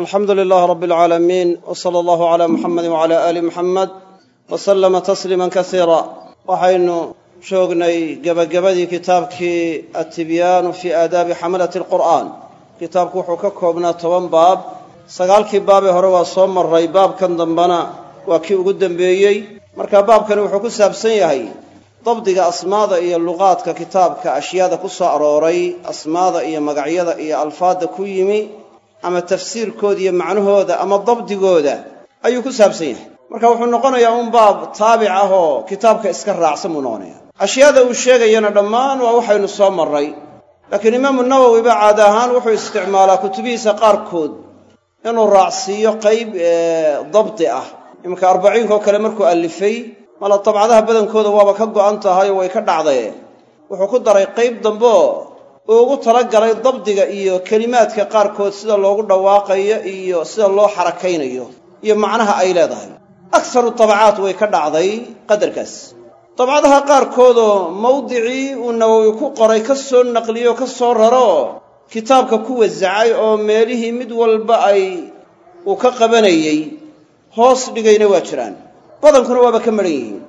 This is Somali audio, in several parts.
alxamdu lilaah rabbi alcaalamiin w sala allahu calaa muxamedi wacala aali muxamed wa sallama tasliiman kasiira waxaynu joognay gebagabadii kitaabkii atibyaanu fii aadaabi xamalati alqur'aan. Kitaabku wuxuu ka koobnaa toban baab. Sagaalkii baabee hore waa soo maray baabkan dambena waa kii ugu dembeeyey marka baabkani wuxuu ku saabsan yahay dabdiga asmaada iyo luqaadka kitaabka ashyaada ku soo arooray asmaada iyo magacyada iyo alfaadda ku yimi ama tafsiirkooda iyo macnahooda ama dabdigooda ayuu ku saabsan yahay. Marka wuxuu noqonayaa un baab taabic ah oo kitaabka iska raacsan buu noqonaya ashyaada uu sheegayana dhammaan waa waxaynu soo marray. Laakiin imaamu nawowi ba caada ahaan wuxuu isticmaalaa kutubihiisa qaarkood inuu raacsiiyo qayb dabdi ah. Iminka arbaciinkaoo kale markuu allifay mala dabcadaha badankooda waaba ka go'an tahay oo way ka dhacdaye wuxuu ku daray qayb dambeoo uu ugu talagalay dabdiga iyo kelimaadka qaarkood sida loogu dhawaaqayo iyo sida loo xarakaynayo iyo macnaha ay leedahay. Akharu tabacaat way ka dhacday qadarkaas. Dabcadaha qaarkoodoo mawdicii uu nawowi ku qoray ka soo naqliyo ka soo raro kitaabka ku wasacay oo meelihii mid walba ay uu ka qabanayey hoos dhigayna waa jiraan. Badankuna waaba ka madhan yihiin.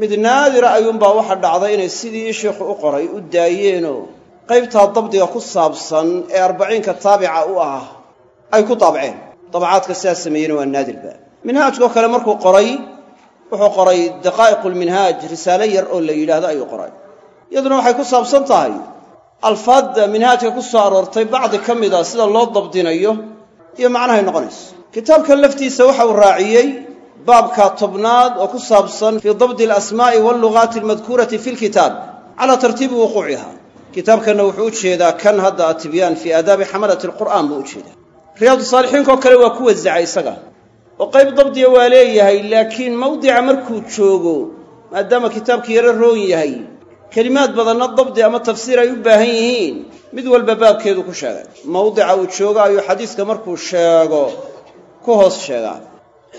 Mid naadira ayuunbaa waxa dhacday inay sidii sheikhu u qoray u daayeenoo qaybtaa dabdiga ku saabsan ee arbaciinka taabica u ah ay ku daabceen. Dabacaadka sidaas sameeyeyna waa naadirba minhaajkoo kale markuu qoray wuxuu qoray daqaa'iqulminhaaj risaale yar oo la yidhaahdo ayuu qoray. Iyaduna waxay ku saabsan tahay alfaadda minhaajka ku soo aroortay bacdi ka mid a sida loo dabdinayo iyo macnahay noqonayso. Kitaabkan laftiisa waxa uu raaciyey baabka tobnaad oo ku saabsan fii dabdi alasmaa'i wallugaati almadkuurati fi lkitaab calaa tartiibi wuquuciha kitaabkanna wuxuu u jeedaa kan hadda atibyaan fii aadaabi xamalati alqur'aan buu u jeedaa. Riyaadu saalixiinkoo kale waa ku wasacay isaga oo qayb dabdiya waa leeyahay laakiin mawdica markuu joogo maadaama kitaabkii yaro roon yahay kelimaad badanna dabdi ama tafsiir ay u baahan yihiin mid walba baabkeedu ku sheegay. Mawdica uu joogo ayuu xadiiska markuu sheego ku hoos sheegaa.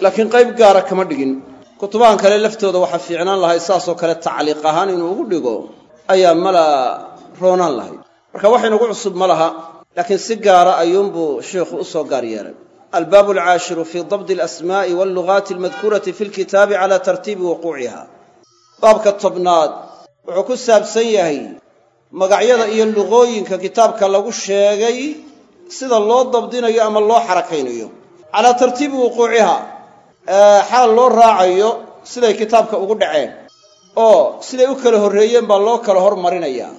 Laakiin qayb gaara kama dhigin. Kutubahan kale laftooda waxaa fiicnaan lahay saasoo kale tacliiq ahaan inuu ugu dhigo ayaa mala roonaan lahayd marka wax inugu cusub ma laha laakiin si gaara ayuunbuu sheikhu u soo gaar yeelay. Albaabu alcaashiru fii dabdi alasmaa'i wallugaati almadkuurati fi lkitaabi calaa tartiibi wuquuciha baabka tobnaad wuxuu ku saabsan yahay magacyada iyo luqooyinka kitaabka lagu sheegay sida loo dabdinayo ama loo xarakaynayo. Calaa tartiibi wuquuciha xaal loo raacayo siday kitaabka ugu dhaceen oo siday u kala horreeyeen baa loo kala hormarinayaa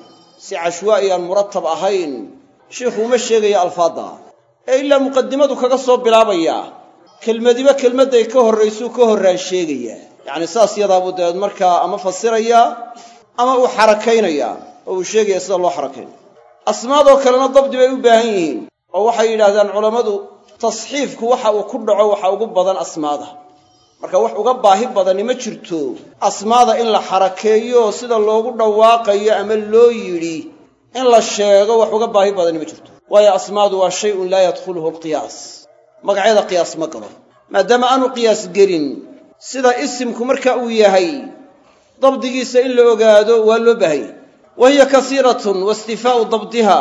si cashwaa'i aan muratab ahayn sheikhu uma sheegaya alfaadda. Ee ilaa muqadimadu kaga soo bilaabayaa kelmadiba kelmadday ka horraysuu ka horraan sheegayaa yacni saas yadaabuu dabeed markaa ama fasirayaa ama uu xarakaynayaa oo uu sheegaya sida loo xarakaynayo asmaadoo kalena dabdi bay u baahan yihiin oo waxay yidhaahdaan culammadu tasxiifku waxa uu ku dhaco waxa ugu badan asmaada marka wax uga baahi badani ma jirto. Asmaada in la xarakeeyo sida loogu dhawaaqayo ama loo yidhi in la sheego wax uga baahi badani ma jirto. Waayo asmaadu waa shayun laa yadkhuluhu alqiyaas. Magacyada qiyaas ma galo. Maadaama aanu qiyaas gelin sida isimku marka uu yahay dabdigiisa in la ogaado waa loo baahanya wa hiya kasiiratun wa istifaa'u dabdiha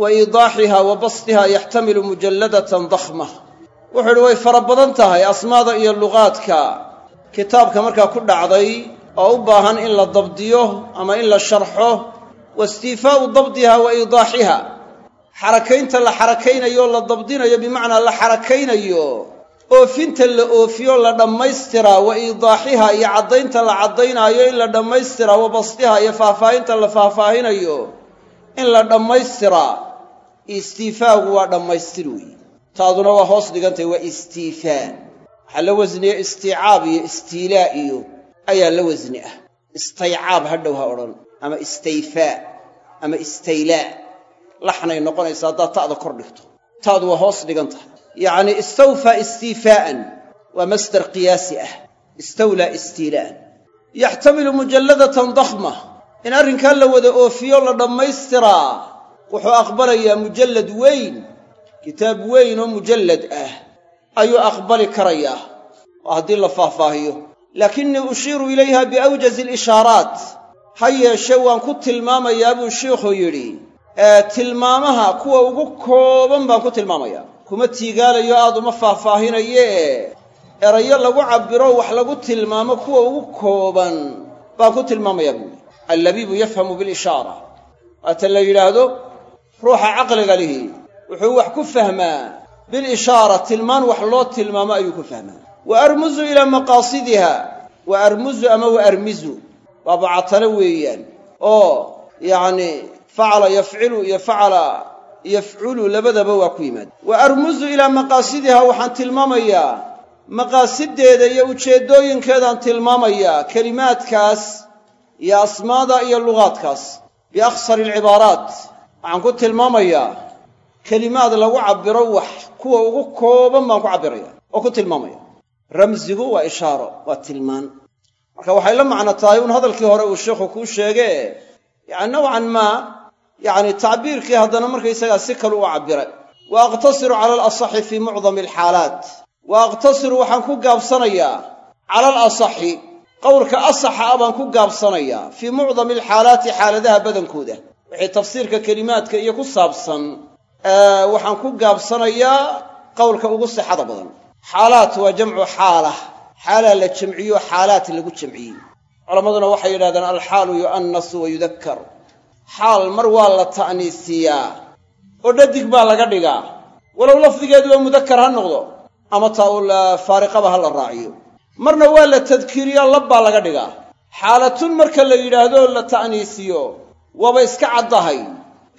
wa iidaaxiha wa bastiha yaxtamilu mujalladatan dakhma wuxuu idhi way fara badan tahay asmaada iyo luqaadka. Kitaabka markaa ku dhacday oo u baahan in la dabdiyo ama in la sharxo wa istiifaa'u dabdiha wa iidaaxiha. Xarakaynta la xarakaynayo la dabdinayo bimacnaa la xarakaynayo oofinta la oofiyo la dhammaystiraa wa iidaaxiha iyo caddaynta la caddaynaayo in la dhammaystiraa wa bastiha iyo faahfaahinta la faahfaahinayo in la dhammaystiraa istiifaagu waa dhammaystir weeye taaduna waa hoos dhigantahy waa istiifaa waxaa la wasniya istiicaab iyo istiilaa iyo ayaa la wasni ah. Istaycaab hadhow ha odhan ama istayfaa ama istaylaa laxnay noqonaysa haddaad ta'da kor dhigto. Taadu waa hoos dhigan tahay yacni istawfaa istiifaa'an waa masdar qiyaasi ah. Istawlaa istiilaa'an yaxtamilu mujalladatan dakhma. In arrinkaa la wada oofiyo la dhammaystiraa wuxuu aqbalayaa mujallad weyn kitaab weyn oo mujallad ah ayuu aqbali karayaa oo haddii la faahfaahiyo. Laakinnii ushiiru ilayha biawjazi alishaaraat ha yeeshe waan ku tilmaamayaa buu shiikhu yidhi. Tilmaamaha kuwa ugu kooban baan ku tilmaamayaa. Kuma tiigaalayo aad uma faahfaahinaye erayo lagu cabbiro wax lagu tilmaamo kuwa ugu kooban baan ku tilmaamayaa buuli allabiibu yafhamu bilishaara. Waata la yidhaahdo ruuxa caqliga lihi wuxuu wax ku fahmaa. Bilishaara tilmaan wax loo tilmaamo ayuu ku fahmaa. Wa armuzu ilaa maqaasidiha. Wa armuzu ama wa armizu. Waa bacatalo weeyaan. Oo yacni facala yafcilu iyo facala yafculu labadaba waa ku yimaada wa armuzu ilaa maqaasidiha waxaan tilmaamayaa. Maqaasideeda iyo ujeeddooyinkeedaan tilmaamayaa. Kelimaadkaas iyo asmaada iyo lugaadkaas. Biakhsari alcibaaraat. Waxaan ku tilmaamayaa kelimaad lagu cabbiro wax kuwa ugu kooban baan ku cabbiraya oo ku tilmaamaya. Ramsigu waa ishaaro waa tilmaan. Marka waxay la macno tahay un hadalkii hore uu sheikhu kuu sheege yani nowcan maa yacni tacbiirkii haddana markaysagaa si kale u cabbiray. Wa aqtasiru cala alasaxi fii mucdami alxaalaat. Wa aqtasiru waxaan ku gaabsanayaa cala alasaxi. Qowlka asaxa ah baan ku gaabsanayaa fii mucdami alxaalaati xaaladaha badankooda. Wixii tafsiirka kelimaadka iyo ku saabsan waxaan ku gaabsanayaa qowlka ugu sixada badan. Xaalaat waa jamcu xaalah xaalaa la jamciyo xaalaat lagu jamciyey culammaduna waxay yidhahdeen alxaalu yu'annasu wa yudakkar. Xaal mar waa la ta'niisiyaa. Oo dhadig baa laga dhigaa. Walow lafdigeeduba mudakkar ha noqdo ama taa-ul faariqaba ha la raaciyo. Marna waa la tadkiiriyo lab baa laga dhigaa. Xaalatun marka la yidhaahdo la ta'niisiyo. Waaba iska caddahay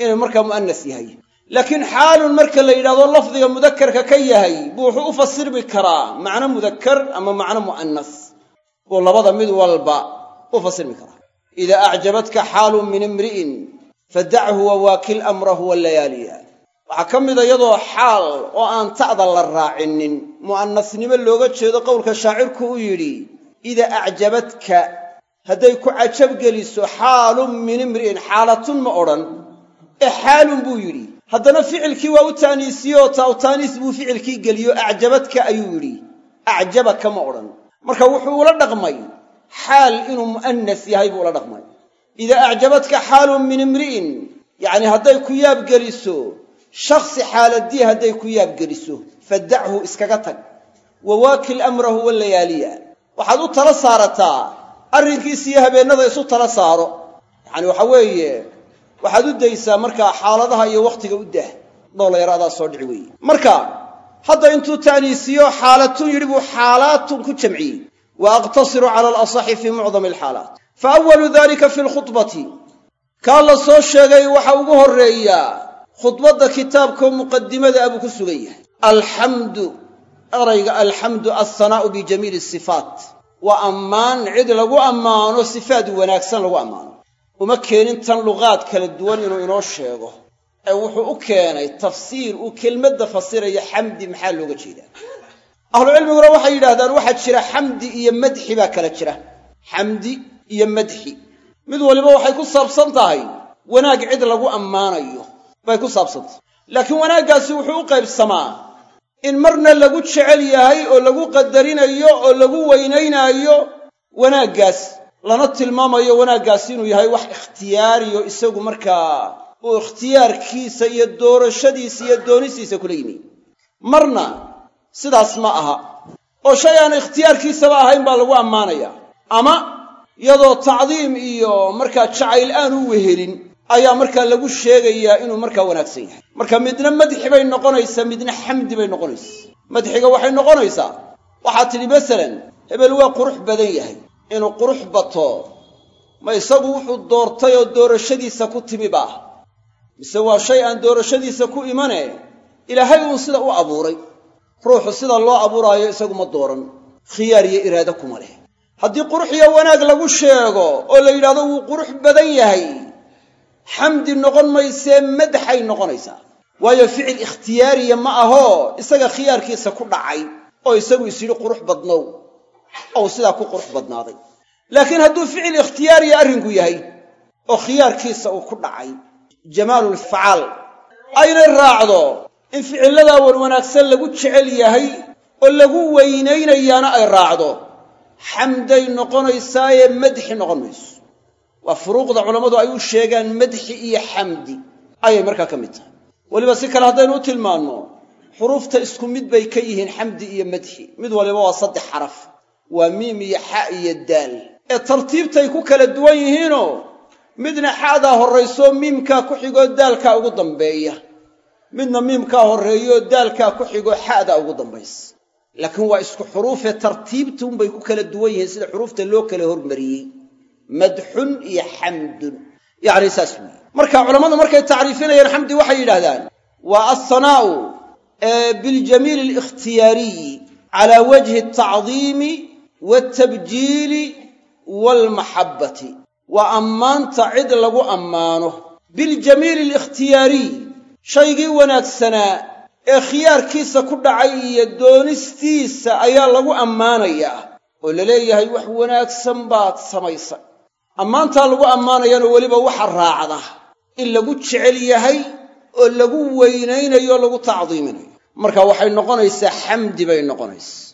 inuu markaa mu'anas yahay laakiin xaalun marka la yidhahdo lafdiga mudakarka ka yahay buu wuxuu u fasirmi karaa macno mudakkar ama macno mu'anas buu labada mid walba u fasirmi karaa. Idaa acjabatka xaalun min imri'in fadachu wawaakil amrahu wallayaaliya waxaa ka mida iyadoo xaal oo aan ta'da la raacinin mu'anasnimo looga jeedo qowlka shaacirku u yidhi idaa acjabadka hadday ku cajabgeliso xaalun min imri'in xaalatun ma odhan ee xaalun buu yidhi haddana ficilkii waa u taaniisiyeoo taa taaniis buu ficilkii geliyo acjabadka ayuu yidhi acjabaka ma odhan. Marka wuxuu ula dhaqmay xaal inuu mu'anas yahay buu ula dhaqmay. Idaa acjabadka xaalun min imri'in yacni hadday ku yaabgeliso shakhsi xaaladii hadday ku yaabgeliso fadachu iskaga tag wawaakil amrahu wallayaaliya waxaad u tala saarataa arrinkiisa iyo habeennada isu tala saaro. Yacani waxa weeye waxaad u daysaa markaa xaaladaha iyo wakhtiga u dah. Dhoolayar adaa soo dhici weeye. Marka hadda intuu ta'niisiyo xaalatun yidhi buu xaalaatun ku jamciyey. Wa aqtasiru cala alasaxi fii mucdami alxaalaat fa awalu dalika fi lkhudbati. Kaa la soo sheegay waxa ugu horreeyaa khudbadda kitaabkao muqadimada abuu ku sugan yahay. Alxamdu erayga alxamdu alsanaa'u bijamiili sifaat. Waa ammaan cid lagu ammaano sifaad wanaagsan lagu ammaano uma keenin tan luqaad kala duwan inuu inoo sheego. Ee wuxuu u keenay tafsiir uu kelmadda fasiraya xamdi maxaa looga jeedaa? Ahlucilmiguna waxay yidhaahdaan waxaa jira xamdi iyo madxi baa kala jira. Xamdi iyo madxi. Mid waliba waxay ku saabsan tahay wanaag cid lagu ammaanayo bay ku saabsantahay laakiin wanaaggaasi wuxuu u qaybsamaa in marna lagu jecel yahay oo lagu qadarinayo oo lagu weynaynaayo wanaaggaas lana tilmaamayo wanaaggaasi inuu yahay wax ikhtiyaariyo isagu markaa uu ikhtiyaarkiisa iyo doorashadiisa iyo doonistiisa kula yimi. Marna sidaas ma aha. Oo shay aan ikhtiyaarkiisaba ahayn baa lagu ammaanaya. Ama iyadoo tacdiim iyo markaa jacayl aan u wehelin ayaa markaa lagu sheegayaa inuu markaa wanaagsan yahay. Marka midna madxi bay noqonaysaa midna xamdi bay noqonaysaa madxiga waxay noqonaysaa. Waxaad tidhi masalan hebel waa qurux badan yahay inuu qurux bato ma isagu wuxuu doortay oo doorashadiisa ku timi baah mise waa shay aan doorashadiisa ku imane ilaahay uun sida u abuuray. Ruuxu sida loo abuuraayo isagu ma dooran. Khiyaar iyo iraado kuma leh. Haddii qurux iyo wanaag lagu sheego oo la yidhahdo wuu qurux badan yahay xamdi noqon maysee madaxay noqonaysaa waayo ficil ikhtiyaariya ma ahoo isaga khiyaarkiisa ku dhacay oo isagu is yidhi qurux badnow ou sidaa ku qurux badnaaday. Laakiin hadduu ficil ikhtiyaariya arrinku yahay oo khiyaarkiisa uu ku dhacay jamaalulfacaal aynay raacdo in ficilladaa wan wanaagsan lagu jecel yahay oo lagu weynaynayaana ay raacdo xamday noqonaysaaye madxi noqon mayso waa furuuqda culammadu ay u sheegaan madxi iyo xamdi. Ayay markaa ka mid tahay. Weliba si kale haddaynu u tilmaanno xuruufta isku mid bay ka yihiin xamdi iyo madxi. Mid waliba waa saddex xaraf waa miim iyo xa iyo daal. Ee tartiibtay ku kala duwan yihiinoo midna xa'daa horraysoo miimkaa ku xigoo daalkaa ugu dambeeya. Midna miimkaa horreeyoo daalkaa ku xigoo xa'daa ugu dambaysa. Laakiin waa isku xuruufee tartiibtuunbay ku kala duwan yihiin sida xuruufta loo kala hormariyey. Madxun iyo xamdun. Yacni saas weeye. Marka culammadu markay tacriifinayaan xamdi waxay yidhahdaan waa alhanaa'u biljamiili alikhtiyaariyi calaa wajhi altacdiimi waaltabjiili waalmaxabbati waa ammaanta cid lagu ammaano biljamiili alikhtiyaariy shaygii wanaagsanaa ee khiyaarkiisa ku dhacay iyo doonistiisa ayaa lagu ammaanayaa oo la leeyahay wax wanaagsan baad samaysay ammaantaa lagu ammaanayanoo weliba waxa raacda in lagu jecel yahay oo lagu weynaynayo o lagu tacdiiminayo marka waxay noqonaysaa xamdi bay noqonaysaa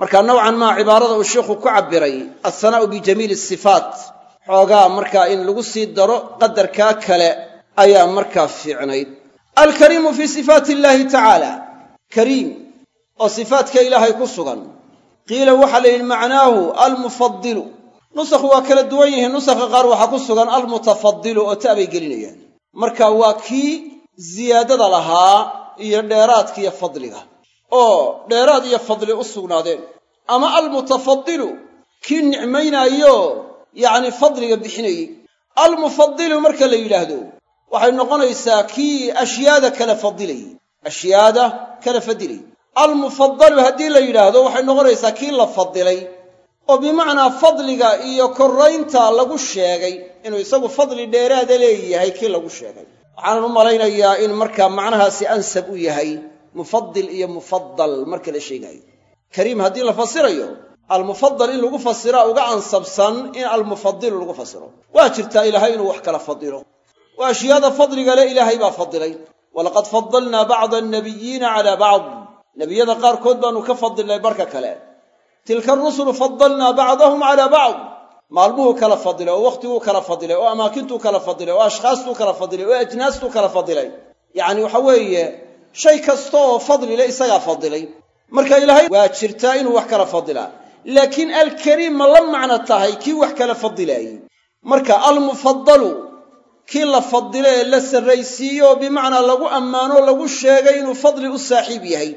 marka nowcan maa cibaarada uu sheikhu ku cabbiray alsanaa'u bijamiili sifaat. Xoogaa markaa in lagu sii daro qadarkaa kale ayaa markaa fiicnayd. Alkariimu fii sifaati illaahi tacaala kariim oo sifaatka ilaahay ku sugan. Qiila waxaa la yidhi macnaahu almufadilu nusakhu waa kala duwan yihiin nusakha qaar waxaa ku sugan almutafadilu oo ta'bay gelinayaan. Marka waa kii ziyaadada lahaa iyo dheeraadka iyo fadliga oo dheeraad iyo fadli u sugnaadeen. Ama almutafadilu kii nicmaynaayo yacni fadliga bixinayey almufadilu marka la yidhaahdo waxay noqonaysaa kii ashyaada kala fadilayey ashyaada kala fadilayy almufadalu haddii la yidhaahdo waxay noqonaysaa kii la fadilay oo bimacnaa fadliga iyo korraynta lagu sheegay inuu isagu fadli dheeraada leeyahay kii lagu sheegay. Waxaanan u malaynayaa in markaa macnahaasi ansab u yahay mufadil iyo mufadal marka la sheegaayo. Kariim haddii la fasirayo almufadal in lagu fasiraa uga ansabsan in almufadilu lagu fasiro. Waa jirtaa ilaahay inuu wax kala fadilo. Waa ashyaada fadliga le ilaahay baa fadilay. Walaqad fadalnaa bacda annabiyiina calaa bacd. Nebiyada qaarkood baanu ka fadilnay barka kale. Tilka arusulu fadalnaa bacdahum calaa bacd. Maalmuhuu kala fadilay oo wakhtiguu kala fadilay oo amaakintuu kala fadilay oo ashkhaastuu kala fadilay oo ajnaastuu kala fadilay. Yacni waxa weeye shay kasta oo fadli le isagaa fadilay. Marka ilaahay waa jirtaa inuu wax kala fadilaa. Laakiin alkariim ma la macno tahay kii wax kala fadilaayey marka almufadalu kii la fadilo ee la sarraysiiyo oo bimacnaa lagu ammaanoo lagu sheegay inuu fadli u saaxiib yahay.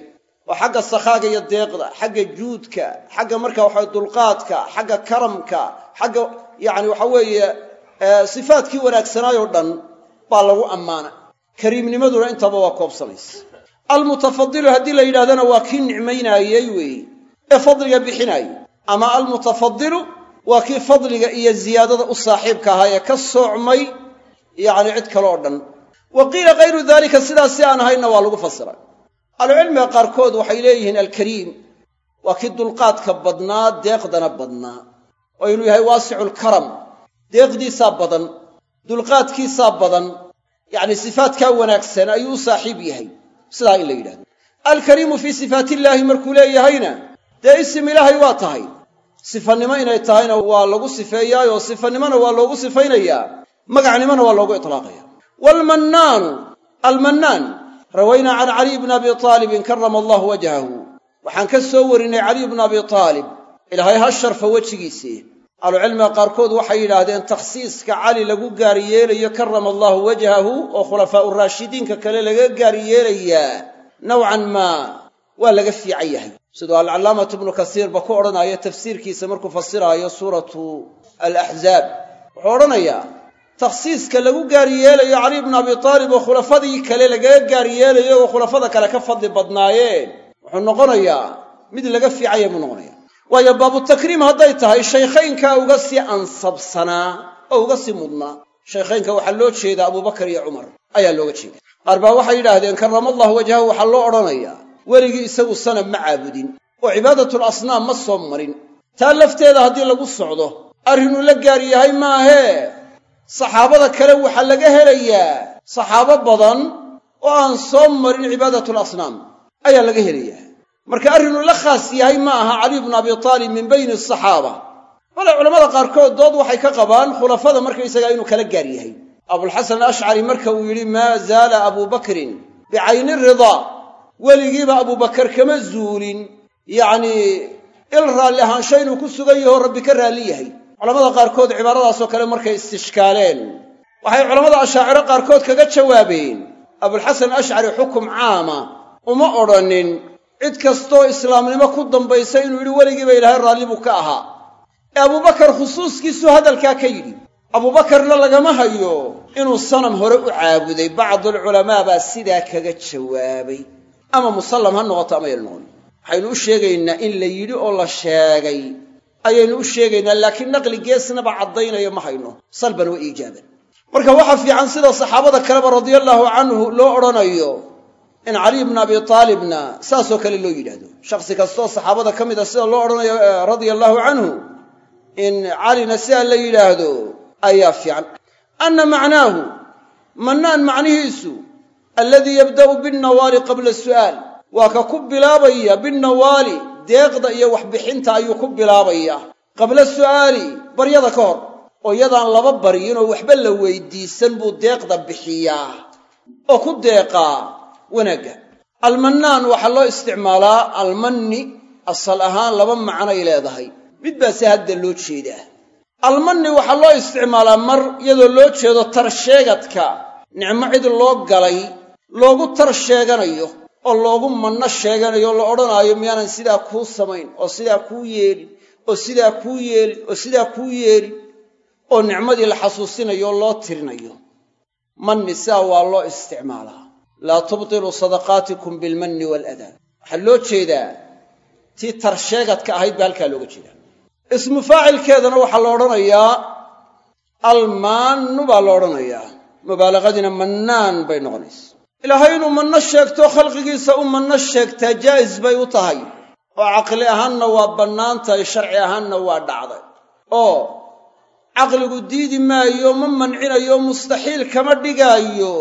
Oo xagga sakhaaga iyo deeqda xagga juudka xagga marka waxa dulqaadka xagga karamka xagga yacni waxa weeye sifaadkii wanaagsanaayoo dhan baa lagu ammaana. Kariimnimaduna intaba waa koobsanaysa almutafadilu haddii la yidhahdana waa kii nicmaynaayey weeye ee fadliga bixinaayey ama almutafadilu waa kii fadliga iyo ziyaadada u saaxiibka ahaa ee ka soocmay yacni cid kale oo dhan. Wa qiila kayru daalika sidaas si aan ahaynna waa lagu fasiray ahlucilmiga qaarkood waxay leeyihiin alkariim waa kii dulqaadka badnaa deeqdana badnaa. Oo inuu yahay waasiculkaram deeqdiisaa badan dulqaadkiisaa badan yacni sifaatkaa wanaagsan ayuu u saaxiib yahay sidaa in la yidhahdo. Alkariimu fii sifaatillaahi markuu leeyahayna dee isim ilaahay waa tahay. Sifanimo inay tahayna waa lagu sifeeyaayoo sifanimona waa loogu sifaynayaa magacnimona waa loogu itlaaqaya waalmannaanu almannaan rawaynaa can caliy bni abi aalibin karama allahu wajhahu. Waxaan ka soo warinay caliy bnu abi aalib ilaahay ha sharfa wejigiisii ahlucilmiga qaarkood waxay yidhaahdeen takhsiiska cali lagu gaari yeelayo karama allahu wajhahu oo khulafaa'u raashidiinka kale laga gaari yeelayaa nowcan maa waa laga fiican yahay. Siduu alcallaamatu ibnu kasiirba ku odhanaayo tafsiirkiisa markuu fasiraayo suuratu alaxzaab wuxuu odhanayaa takhsiiska lagu gaari yeelayo caliy bnu abi aalib oo khulafadii kale lagaga gaari yeelayo oo khulafada kale ka fadli badnaayeen. Wuxuu noqonayaa mid laga fiicanya buu noqonaya waayo baabutakriim hadday tahay shaykhaynkaa uga sii ansabsanaa oo uga sii mudnaa shaykhaynka waxaa loo jeedaa abubakar iyo cumar. Ayaa looga jeeda qaar baa waxay yidhaahdeen karamallahu wajhahu waxaa loo odhanayaa weligii isagu sanab ma caabudin oo cibaadatul asnaam ma soo marin. Taa lafteeda haddii lagu socdo arrinuu la gaar yahay maahee saxaabada kale waxaa laga helayaa saxaabo badan oo aan soo marin cibaadatul asnaam. Ayaa laga helayaa marka arrinuu la khaas yahay ma aha caliy bnu abi taalib min bayni asaxaaba bale culamada qaarkood dood waxay ka qabaan khulafada markaysagaa inuu kala gaar yahay. Abulxasan alashcari marka uu yidhi maa zaala abuu bakrin bicayni ridaa weligiiba abubakar kama zuulin. Yacnii il raalli ahaansho inuu ku sugan yaho rabbi ka raalli yahay. Culamada qaarkood cibaaradaasoo kale markay istishkaaleen. Waxay culammada ashaaciro qaarkood kaga jawaabeen. Abulxasan ashcari xukum caama uma odhanin cid kastoo islaamnimo ku dambaysa inuu yidhi weligiiba ilaahay raalli buu ka ahaa. Ee abubakar khusuuskiisu hadalkaa ka yidhi abubakarna lagama hayo inuu sanam hore u caabuday bacdulculamaa baa sidaa kaga jawaabay. Ama musallam ha noqoto ama yal noqon. Waxaynu u sheegaynaa in la yidhi oo la sheegay. Ayaynu u sheegaynaa laakiin naqli geesnaba caddaynayo ma hayno. Salban wa iijaaban. Marka waxaa fiican sida saxaabada kaleba radia allaahu canhu loo odhanayo in caliy bna abi aalibna saasoo kale loo yidhaahdo. Shakhsi kastoo saxaabada ka mid a sida loo odhanayo radia allaahu canhu in calina sidaa la yidhaahdo ayaa fiican. Anna macnaahu mannaan macnihiisu alladii yabda'u binnawaali qabla su'aal waa ka ku bilaabaya binnawaali deeqda iyo waxbixinta ayuu ku bilaabaya. Qabla su'aali baryada ka hor oo yadaan laba baryinoo waxba la weydiisan buu deeqda bixiyaa. Oo ku deeqaa wanaagga almannaan waxaa loo isticmaalaa almanni asal ahaan laba macnoay leedahay. Mid baase hadda loo jeedaa. Almanni waxaa loo isticmaalaa mar iyadoo loo jeedo tar sheegadka. Nicmo cid loo galay loogu tar sheeganayo oo loogu manno sheeganayo la odhanaayo miyaanan sidaa kuu samayn oo sidaa kuu yeelin oo sidaa kuu yeelin oo sidaa kuu yeelin oo nicmadii la xasuusinayo oo loo tirinayo. Manni sidaa waa loo isticmaalaa laa tubtiluu sadaqaatikum bilmanni waaladaa waxaa loo jeedaa tii tar sheegadka ahayd baa halkaa looga jeedaa. Ismu faacilkeedana waxaa la odhanayaa almaannu baa la odhanayaa. Mubaalaqadiina mannaan bay noqonaysa. Ilaahay inuu manno sheegto khalqigiisa u manno sheegtaa jaa'is bay u tahay. Oo caqli ahaanna waa bannaan tahay sharci ahaanna waa dhacday. Oo caqligu diidi maayo ma mancinayo mustaxiil kama dhigaayo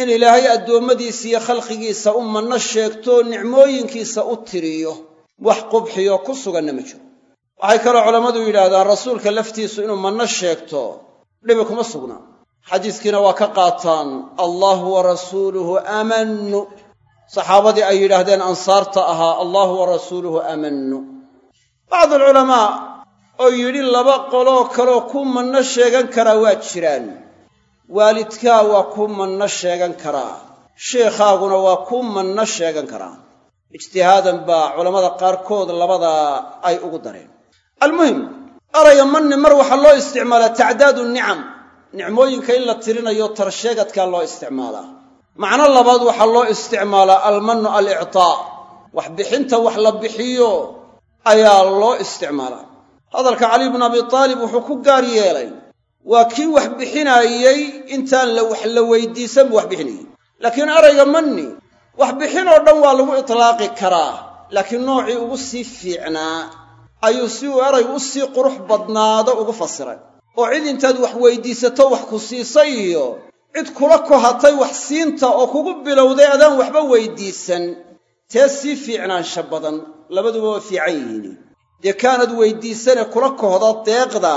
in ilaahay addoommadiisa iyo khalqigiisa u manno sheegto nicmooyinkiisa u tiriyo wax qubxiyo ku suganna ma jiro. Waxay kaloo culammadu yidhaahdaan rasuulka laftiisu inuu manno sheegto dhibi kuma sugnaa xadiiskiina waa ka qaataan allahu wa rasuuluhu amannu saxaabadii ay yidhaahdeen ansaarta ahaa allahu wa rasuuluhu amannu bacdu alculamaa oo yidhi laba qoloo kaloo ku manno sheegan karaa waa jiraan waalidkaa waa ku manno sheegan karaa. Sheikhaaguna waa ku manno sheegan karaa. Ijtihaadan baa culammada qaarkood labadaa ay ugu dareen. Almuhim erayga manni mar waxaa loo isticmaalaa tacdaadu nicam. Nicmooyinka in la tirinayo tarsheegadkaa loo isticmaalaa macno labaad waxaa loo isticmaalaa almannu alictaa. Wax bixinta wax la bixiyo ayaa loo isticmaalaa hadalka cali bnu abi taalib wuxuu ku gaar yeelay waa kii wax bixinaayey intaan la wax la weydiisan buu wax bixinayey laakiin erayga manni wax bixin oo dhan waa lagu itlaaqi karaa. Laakiin noocii ugu sii fiicnaa ayuu si uu eraygu u sii qurux badnaado ugu fasiray. Oo cid intaad wax weydiisato wax ku siisay iyo cid kula kohatay wax siinta oo kugu bilowday adaan waxba weydiisan tee sii fiicnaansha badan. Labaduba waa fiican yihiin. Dee kaanad weydiisane kula kohda deeqda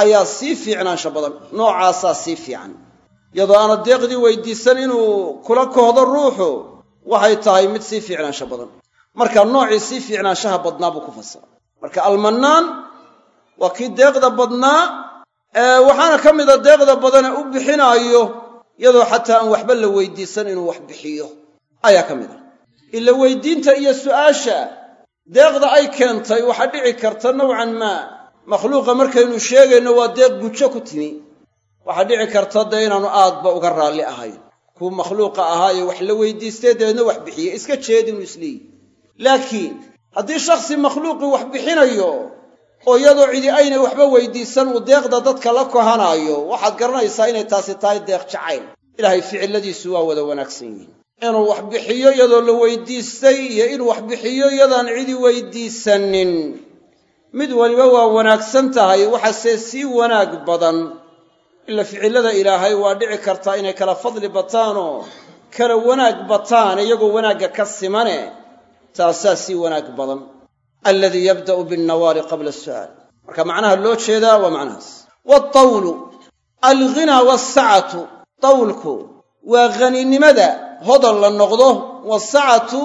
ayaa sii fiicnaansha badan. Noocaasaa sii fiican. Iyadoo aanad deeqdii weydiisan inuu kula kohdo ruuxu waxay tahay mid sii fiicnaansha badan. Marka noocii sii fiicnaanshaha badnaa buu ku fasira. Marka almannaan waa kii deeqda badnaa waxaana ka mida deeqda badane u bixinaayo iyadoo xataa aan waxba la weydiisan inuu wax bixiyo. Ayaa ka mid a. Ila weydiinta iyo su'aasha deeqda ay keentay waxaa dhici karta nowcan maa makhluuqa markaynu sheegayno waa deeq gujo ku timi. Waxaa dhici karta dee inaanu aadba uga raalli ahayn. Kuu makhluuqa ahaaye wax la weydiistee dabeedna wax bixiye iska jeed inuu isleeyihi laakiin haddii shakhsi makhluuqii wax bixinayo oo iyadoo cidi aynay waxba weydiisan uu deeqda dadka la kohanaayo waxaad garanaysaa inay taasi tahay deeq jacayl. Ilaahay ficilladiisu waa wada wanaagsan yihiin. Inuu wax bixiyo iyadoo la weydiistay iyo inuu wax bixiyo iyadaan cidi weydiisanin mid waliba waa wanaagsan tahay waxaase sii wanaag badan. Ila ficillada ilaahay waa dhici kartaa inay kala fadli bataanoo kala wanaag bataan iyagoo wanaagga ka simane taasaa sii wanaag badan. Alladii yabda'u binnawaali qabla asu'aal marka macnaha loo jeedaa waa macnahaas. Waaltawlu alghinaa waalsacatu tawlku waa haninimada hodol la noqdo wasacatu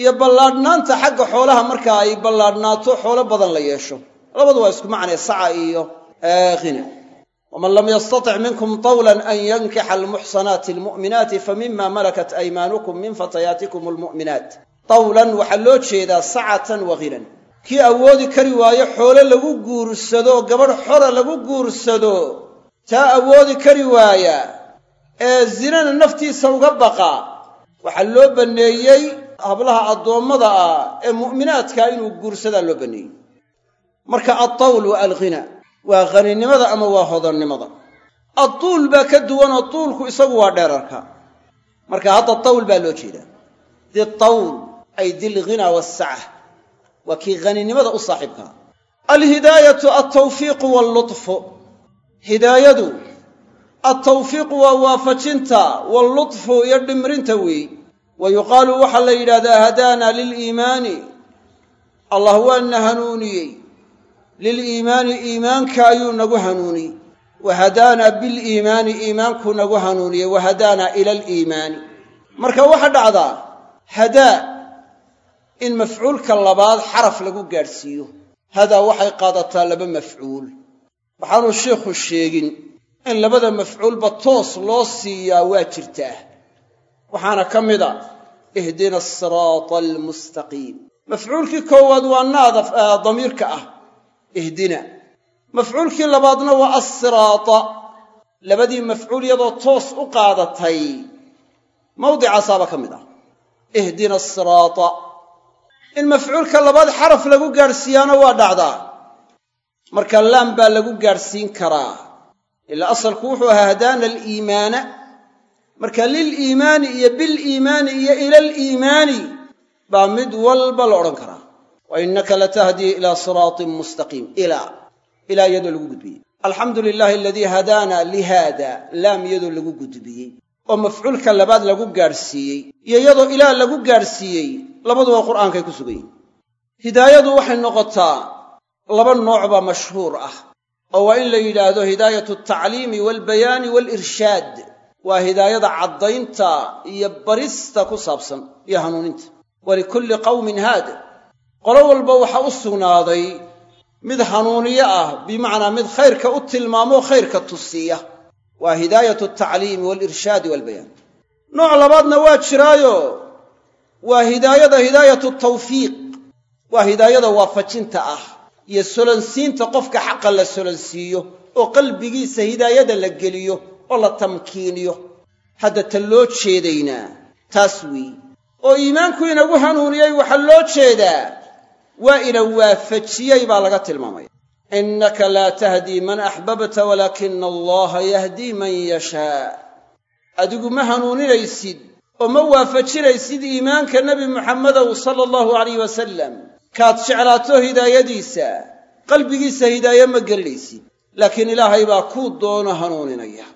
iyo ballaadhnaanta xagga xoolaha marka ay ballaadhnaato xoolo badan la yeesho. Labadu waa isku macnay saca iyo hina waman lam yastatic minkum tawlan an yankixa almuxsanaati almu'minaati famima malakat aymaanukum min fatayaatikum almu'minaat tawlan waxaa loo jeedaa sacatan wa hinan kii awoodi kari waayo xoolo lagu guursado gabadh xora lagu guursado taa awoodi kari waaya ee zinana naftiisa uga baqa waxaa loo banneeyey hablaha addoommada ah ee mu'minaadkaa inuu guursadaa loo banneeyey marka altawl wa alghina waa haninimada ama waa hodannimada adtuul baa ka duwanoo tuulku isagu waa dheerarka. Marka hadda tawl baa loo jeedaa. Ditawl ay dilghina wasaca waa kii haninimada u saaxiibkaa alhidaayatu altawfiiqu wallutfu. Hidaayadu altawfiiqu waa waafajinta wallutfu iyo dhimrinta weey wa yuqaalu waxaa la yidhahdaa hadaana liliimaani allah waana hanuuniyey. Liliimaani iimaanka ayuu nagu hanuuniyey. Wa hadaana biliimaani iimaankuu nagu hanuuniyey. Wa hadaana ila aliimaani marka waxaa dhacdaa hadaa in mafcuulka labaad xaraf lagu gaadhsiiyo. Hadaa waxay qaadataa laba mafcuul. Waxaanu sheikhu sheegin in labada mafcuulba toos loo siiyaa waa jirtaa waxaana ka mid a ihdina asiraata almustaqiim mafcuulkii koowaad waa naada damiirka ah ihdina. Mafcuulkii labaadna waa assiraata. Labadii mafcuul iyadoo toos u qaadatay mawdicaasaaba ka mid ah ihdina asiraata in mafcuulka labaad xaraf lagu gaadhsiiyaana waa dhacdaa marka laam baa lagu gaadhsiin karaa ilaa asalku wuxuu ahaa hadaana aliimaana marka liliimaani iyo biliimaani iyo ila aliimaani baa mid walba la odhan karaa. Wa innaka latahdii ilaa siraatin mustaqiim ilaa ilaa iyadoo lagu gudbiyey. Alxamdu lilaahi aladii hadaana lihaada laam iyadoo lagu gudbiyey. Oo mafcuulka labaad lagu gaadhsiiyey iyo iyadoo ilaa lagu gaadhsiiyey labaduba qur'aankay ku sugan yihiin hidaayadu waxay noqotaa laba nooc baa mashhuur ah oo waa in la yidhaahdo hidaayatu altacliimi waalbayaani waalirshaad waa hidaayada caddaynta iyo barista ku saabsan iyo hanuuninta. Walikulli qawmin haada qolo walba waxaa u sugnaaday mid hanuuniye ah bimacnaa mid khayrka u tilmaamo khayrka tusiiya waa hidaayatu altacliimi waalirshaadi waalbayaan nooc labaadna waa jiraayo. Waa hidaayada hidaayatu tawfiiq. Waa hidaayada waafajinta ah iyo solonsiinta qofka xaqa la solonsiiyo oo qalbigiisa hidaayada la geliyo oo la tamkiiniyo. Hadda ta loo jeedaynaa taas weeye oo iimaanku inagu hanuuniyey waxaa loo jeedaa waa ina waafajiyey baa laga tilmaamaya. Innaka laa tahdii man axbabta walaakina allaha yahdii man yashaa. Adigu ma hanuuninaysid oo ma waafajinaysid iimaanka nebi muxammedow sala allahu alayh wasalam kaad jeclaato hidaayadiisa qalbigiisa hidaaye ma gelinaysid laakiin ilaahay baa kuu doono hanuuninaya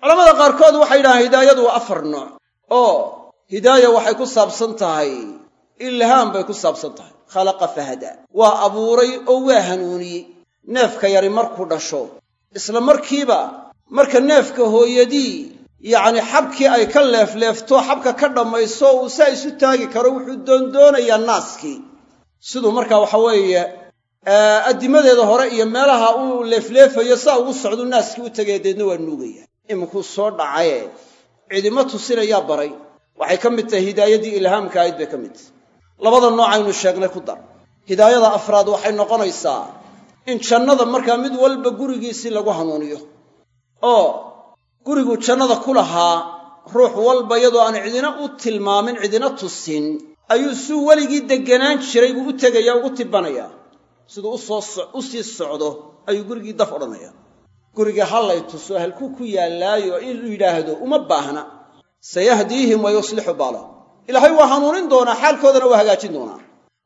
culamada qaarkood waxay yidhahaan hidaayadu waa afar nooc. Oo hidaaya waxay ku saabsan tahay ilhaam bay ku saabsan tahay. Khalaqa fahada. Waa abuuray oo waa hanuuniyey. Neefka yari markuu dhasho isla markiiba marka neefka hooyadii yacni xabkii ay ka leefleefto xabka ka dhammayso uu saa isu taagi karo wuxuu doondoonayaa naaskii. Siduu markaa waxa weeye addimadeeda hore iyo meelaha uu leefleefayo saa ugu socdu naaskii u tegaya deedna waa nuugaya iminkuu soo dhacaye. Cidimo tusinayaa baray. Waxay ka mid tahay hidaayadii ilhaamka ahayd bay ka mid labada noocaynu sheegnay ku dar. Hidaayada afraad waxay noqonaysaa in jannada markaa mid walba gurigiisii lagu hanuuniyo. Oo guriguu jannada ku lahaa ruux walba iyadoo aan cidina u tilmaamin cidina tusin ayuu suu weligii degganaan jiray buu u tegaya ugu tibbanayaa siduu u sii socdo ayuu gurigii daf odhanaya guriga hallay tuso halkuu ku yaallaayo inuu yidhaahdo uma baahna. Sayahdiihim wa yuslixu baalahum ilaahay waa hanuunin doonaa xaalkoodana waa hagaajin doonaa.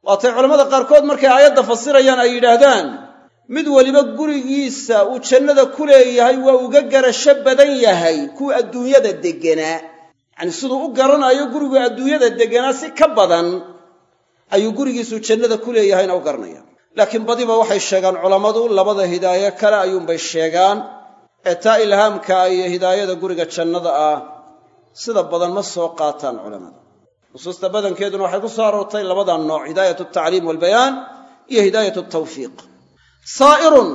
Waatay culammada qaarkood markay aayadda fasirayaan ay yidhaahdaan mid weliba gurigiisa uu jannada ku leeyahay waa uga garasho badan yahay kuwa adduunyada degganaa yacanii siduu u garanayo gurigu adduunyada degganaa si ka badan ayuu gurigiisuu jannada ku leeyahayna u garanaya laakiin badiba waxay sheegaan culammadu labada hidaaye kale ayuunbay sheegaan ee taa ilhaamka iyo hidaayada guriga jannada ah. Sida badan ma soo qaataan culammada nusuusta badankeeduna waxay ku soo aroortay labada nooc hidaayat altacliim waalbayaan iyo hidaayat altawfiiq saa'irun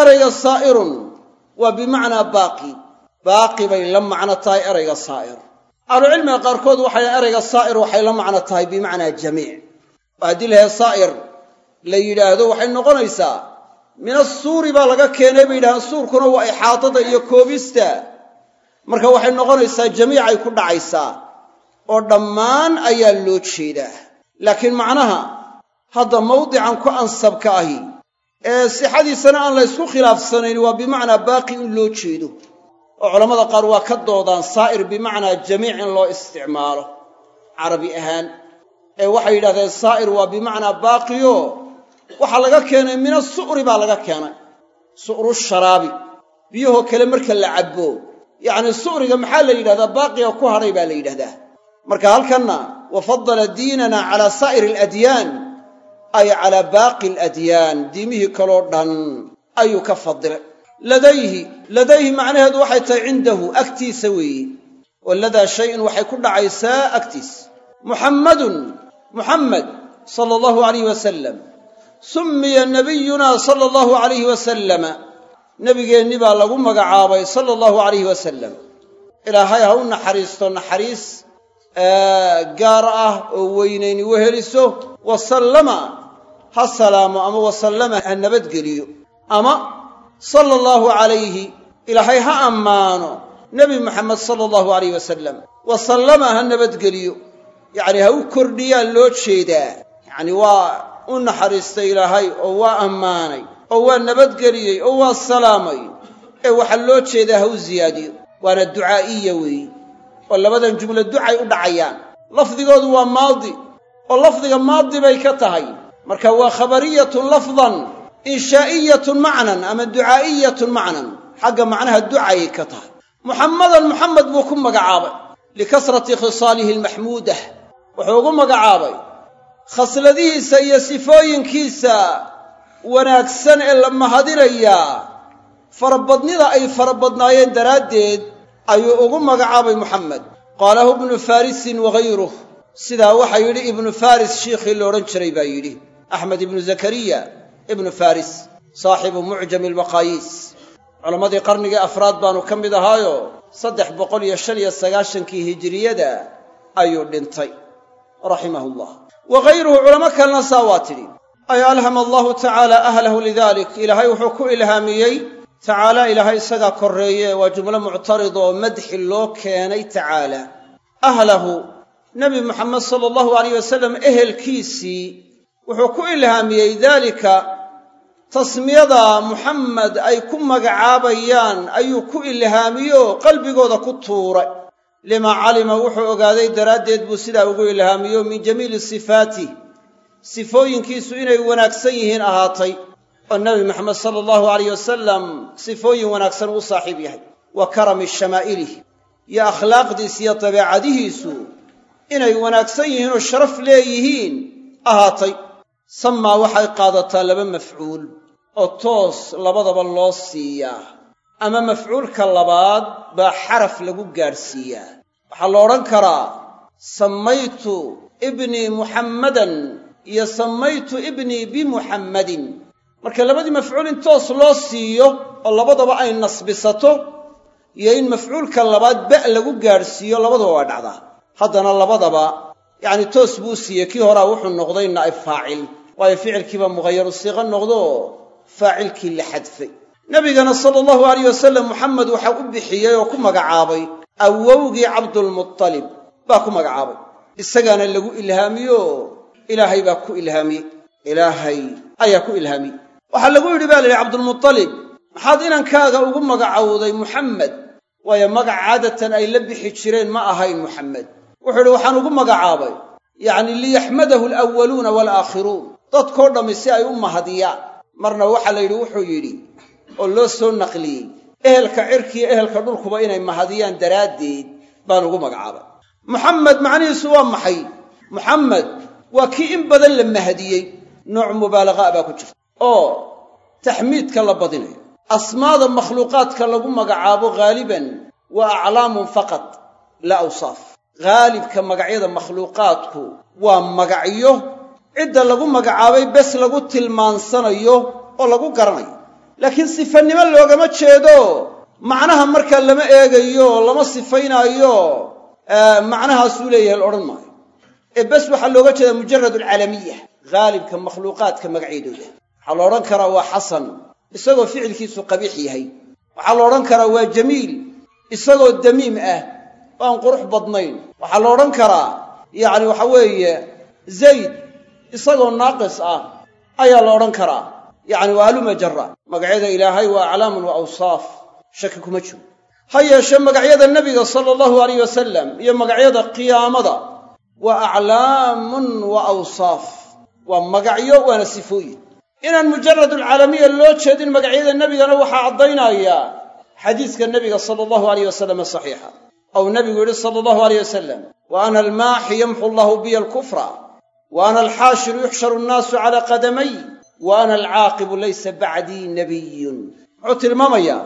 erayga saa'irun waa bimacnaa baaqi. Baaqi bay la macno tahay erayga saa'ir. Ahlucilmiga qaarkood waxay erayga saa'ir waxay la macno tahay bimacnaa jamiic. Oo haddii saa'ir la yidhaahdo waxay noqonaysaa min asuuri baa laga keenay bay yidhahdeen suurkuna waa ixaatada iyo koobista. Marka waxay noqonaysaa jamiicay ku dhacaysaa oo dhammaan ayaa loo jeedaa. Laakiin macnaha hadda mawdican ku ansabka ahi ee sixadiisana aan la ysku khilaafsanayn waa bimacnaa baaqi in loo jeedo. Oo culammada qaar waa ka doodaan saa'ir bimacnaa jamiic in loo isticmaalo carabi ahaan ee waxay yidhahdeen saa'ir waa bimacnaa baaqiyo waxaa laga keenay min asu'ri baa laga keenay. Su'ru sharaabi. Biyahoo kale marka la cabbo. Yacnii su'riga maxaa la yidhahdaa? Baaqiga ku hadhay baa la yidhahdaa. Marka halkanna wa fadala diinana calaa saa'iri aladyaan ay calaa baaqi aladyaan diimihii kaloo dhan ayuu ka fadilay. Ladayhi ladayhi macnaheedu waxay tahay cindahu agtiisa weeye oo ladaa shay'in waxay ku dhacaysaa agtiisa muxammadun muxammed sala allahu alayh wasalam summiya nabiyunaa sala allahu alayhi wasalama nebigeenni baa lagu magacaabay sala allahu alayhi wasalam ilaahay ha u naxariisto naxariis gaar ah oo weynayni weheliso wasallama ha salaamo ama wasallama ha nabadgeliyo. Ama sala allahu calayhi ilaahay ha ammaano nebi moxamed sala allahu alayh wasalam wasallama ha nabadgeliyo. Yacnii ha u kordhiyaa loo jeedaa. Yacni waa u naxariistay ilaahay oo waa ammaanay oo waa nabadgeliyey oo waa salaamay. Ee waxaa loo jeedaa ha u ziyaadiyo. Waana ducaa'iya weeye oo labadan jumlo ducay u dhacayaan. Lafdigoodu waa maadi oo lafdiga maadi bay ka tahay. Marka waa khabariyatun lafdan inshaa'iyatun macnan ama ducaa'iyatun macnan. Xagga macnaha ducayay ka tahay. Muxammadan muxamed buu ku magacaabay. Likasrati khisaalihi almaxmuudah wuxuu ugu magacaabay khasladihiisa iyo sifooyinkiisa wanaagsan ee la mahadinayaa farabadnida ay farabadnaayeen daraaddeed ayuu ugu magacaabay muxamed qaalahu ibnu farisin wagayruh sidaa waxaa yidhi ibnu faris shiikhii la odhan jiray baa yidhi. Axmed ibnu zakariya ibnu faris saaxibu mucjami almaqaayiis culammadii qarnigii afraad baanu ka mid ahaayo saddex boqol iyo shan iyo sagaashankii hijiriyada ayuu dhintay raximahu llah wa gayruhu culamo kalena saa waa tidhi. Ay alhama allahu tacaala ahlahu lidalik ilaahay wuxuu ku ilhaamiyey tacaala ilaahay isagaa korreeye waa jumlo muctarid oo madxi loo keenay tacaala ahlahu nebi moxamed sala allahu alayh wasalam ehelkiisii wuxuu ku ilhaamiyey daalika tasmiyada muxamed ay ku magacaabayaan ayuu ku ilhaamiyo qalbigooda ku tuuray limaa calima wuxuu ogaaday daraaddeed buu sidaa ugu ilhaamiyo min jamiili sifaatih sifooyinkiisu inay wanaagsan yihiin ahaatay. Oo nebi maxamed sala allahu alayh wasalam sifooyin wanaagsan uu saaxiib yahay. Wa karami shamaa'ilih iyo akhlaaqdiis iyo dabeecadihiisu inay wanaagsan yihiin oo sharaf leeyihiin ahaatay. Samaa waxay qaadataa laba mafcuul oo toos labadaba loo siiyaa ama mafcuulka labaad baa xaraf lagu gaadhsiiyaa. Waxaa la odhan karaa sammaytu ibnii muxammadan iyo sammaytu ibnii bimuxammadin marka labadii mafcuul in toos loo siiyo oo labadaba ay nasbisato iyo in mafcuulka labaad ba' lagu gaadhsiiyo labadaba waa dhacdaa. Haddana labadaba yacni toos buu siiyey. Kii horaa wuxuu noqday naa'ib faacil. Waayo ficilkiiba muqayaru siiqo noqdo faacilkii la xadfay nebigana sala allahu alayh wasalam muxamed waxaa u bixiyey oo ku magacaabay awowgii cabdulmutalib baa ku magacaabay. Isagaana lagu ilhaamiyo. Ilaahay baa ku ilhaamiyey ilaahay ayaa ku ilhaamiyey waxaa lagu yidhi baa la yidhi cabdulmutalib maxaad inankaaga ugu magacowday muxamed waayo magac caadatan ay la bixi jireen ma ahayn muxamed wuxuu idhi waxaan ugu magacaabay yacni liyaxmadahu alawaluuna walaakhiruun dadkoo dhammi si ay u mahadiyaan marna waxaa la yidhi wuxuu yidhi oo loo soo naqliyey. Ehelka cirkiiyo ehelka dhulkuba inay mahadiyaan daraaddeed baan ugu magacaabay. Muxamed macnihiisu waa maxay? Muxamed waa kii in badan la mahadiyey. Nooc mubaalaqaa baa ku jirta. Oo taxmiidka la badinayo. Asmaada makhluuqaadka lagu magacaabo ghaaliban waa aclaamun faqad laa awsaaf. Haalibka magacyada makhluuqaadku waa magacyo. Cidda lagu magacaabay bes lagu tilmaansanayo oo lagu garanayo laakiin sifanimo loogama jeedo. Macnaha markaa lama eegayo lama sifaynaayo macnahaasuu leeyahay la odhan maayo. Ee bes waxaa looga jeedaa mujarad alcaalamiya haalibka makhluuqaadka magacyadooda waxaa la odhan karaa waa xasan isagoo ficilkiisu qabiix yahay. Waxaa la odhan karaa waa jamiil isagoo damiim ah oo qurux badnayn. Waxaa la odhan karaa yacni waxa weeye zayd isagoo naaqis ah ayaa la odhan karaa yacni waa haluma jara magacyada ilaahay waa aclaamun wa awsaaf. Shaki kuma jiro. Ha yeeshee magacyada nebiga sala allahu alayh wasalam iyo magacyada qiyaamada waa aclaamun wa awsaaf. Waa magacyo waana sifooyin. Inaan mujarad alcaalamiya loo jeedin magacyada nebigana waxaa caddaynaya xadiiska nebiga sala allahu alayh wasalam saxiixa. Ou nebigu yidhi sala allahu alayh wasalam wa ana almaaxi yamxu allahu biya alkufra wa ana alxaashiru yuxsharu annaasu calaa qadamay wa ana alcaaqibu laysa bacdii nabiyun. Wuxuu tilmaamayaa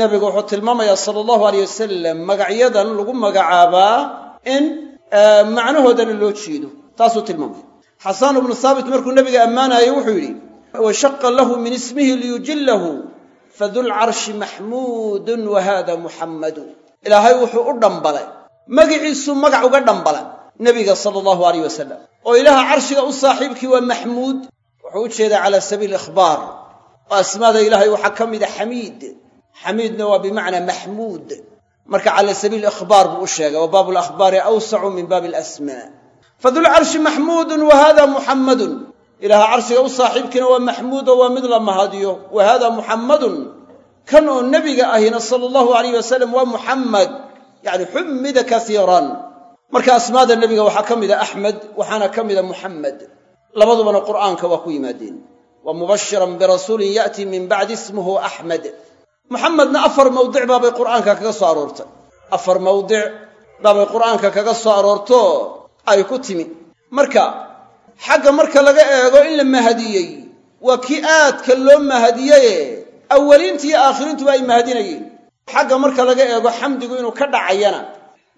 nebigu wuxuu tilmaamayaa sala allahu alayh wasalam magacyadan lagu magacaabaa in macnahoodana loo jeedo. Taasuu tilmaamaya. Xasaan ibnu saabit markuu nebiga ammaanaayey wuxuu yidhi washaqa lahu min ismihi liyujillahu fadulcarshi maxmuudun wa haada muxammadu ilaahay wuxuu u dhambalay. Magiciisuu magac uga dhambala nebiga sala allahu alayh wasalam oo ilaaha carshiga u saaxiibkii waa maxmuud wuxuu u jeedaa cala sabiili ikhbaar. Oo asmaada ilaahay waxaa ka mida xamiid. Xamiidna waa bimacnaa maxmuud. Marka cala sabiili ikhbaar buu u sheegay wa baabu lakhbaari awsacu min baabi alasmaa fadulcarshi maxmuudun wa haada muxammadun ilaaha carshiga u saaxiibkiina waa maxmuudo waa mid la mahadiyo. Wa haada muxammadun kan oo nebiga ahina sala allahu alayh wasalam waa muxammed yacni xumida kasiiran marka asmaada nebiga waxaa ka mida axmed waxaana ka mida muxammed labadubana qur'aanka waa ku yimaadeen. Wa mubashiran birasuulin ya'tii min bacdi ismuhu axmed muxamedna afar mawdic baabay qur'aanka kaga soo aroortay. Afar mawdic baabay qur'aanka kaga soo aroorto ay ku timi. Marka xagga marka laga eego in la mahadiyey waa kii aadka loo mahadiyaye awwaliinta iyo aakhiriintuba ay mahadinayeen. Xagga marka laga eego xamdigu inuu ka dhacayana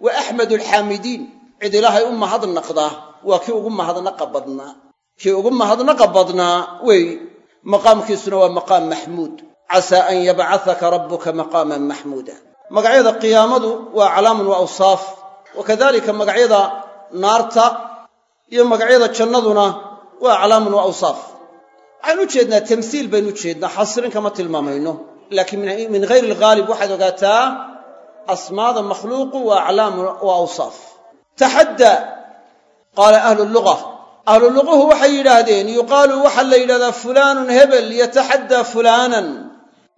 waa axmedu alxaamidiin cid ilaahay u mahadnaqdaa waa kii ugu mahadnaqa badnaa kii ugu mahadnaqa badnaa wey maqaamkiisuna waa maqaam maxmuud. Casaa an yabcahaka rabbuka maqaaman maxmuuda. Magacyada qiyaamadu waa aclaamun wa awsaaf. Wa kadalika magacyada naarta iyo magacyada jannaduna waa aclaamun wa awsaaf. Waxaynu u jeednaa tamsiil baynu u jeednaa xasrin kama tilmaamayno. Laakiin min hayri alghaalib waxaad ogaataa asmaada makhluuqu waa aclaamun wa awsaaf. Taxadda qaala ahlu luga ahlu luquhu waxay yidhaahdeen yuqaalu waxaa la yidhahdaa fulaanun hebel yataxaddaa fulaanan.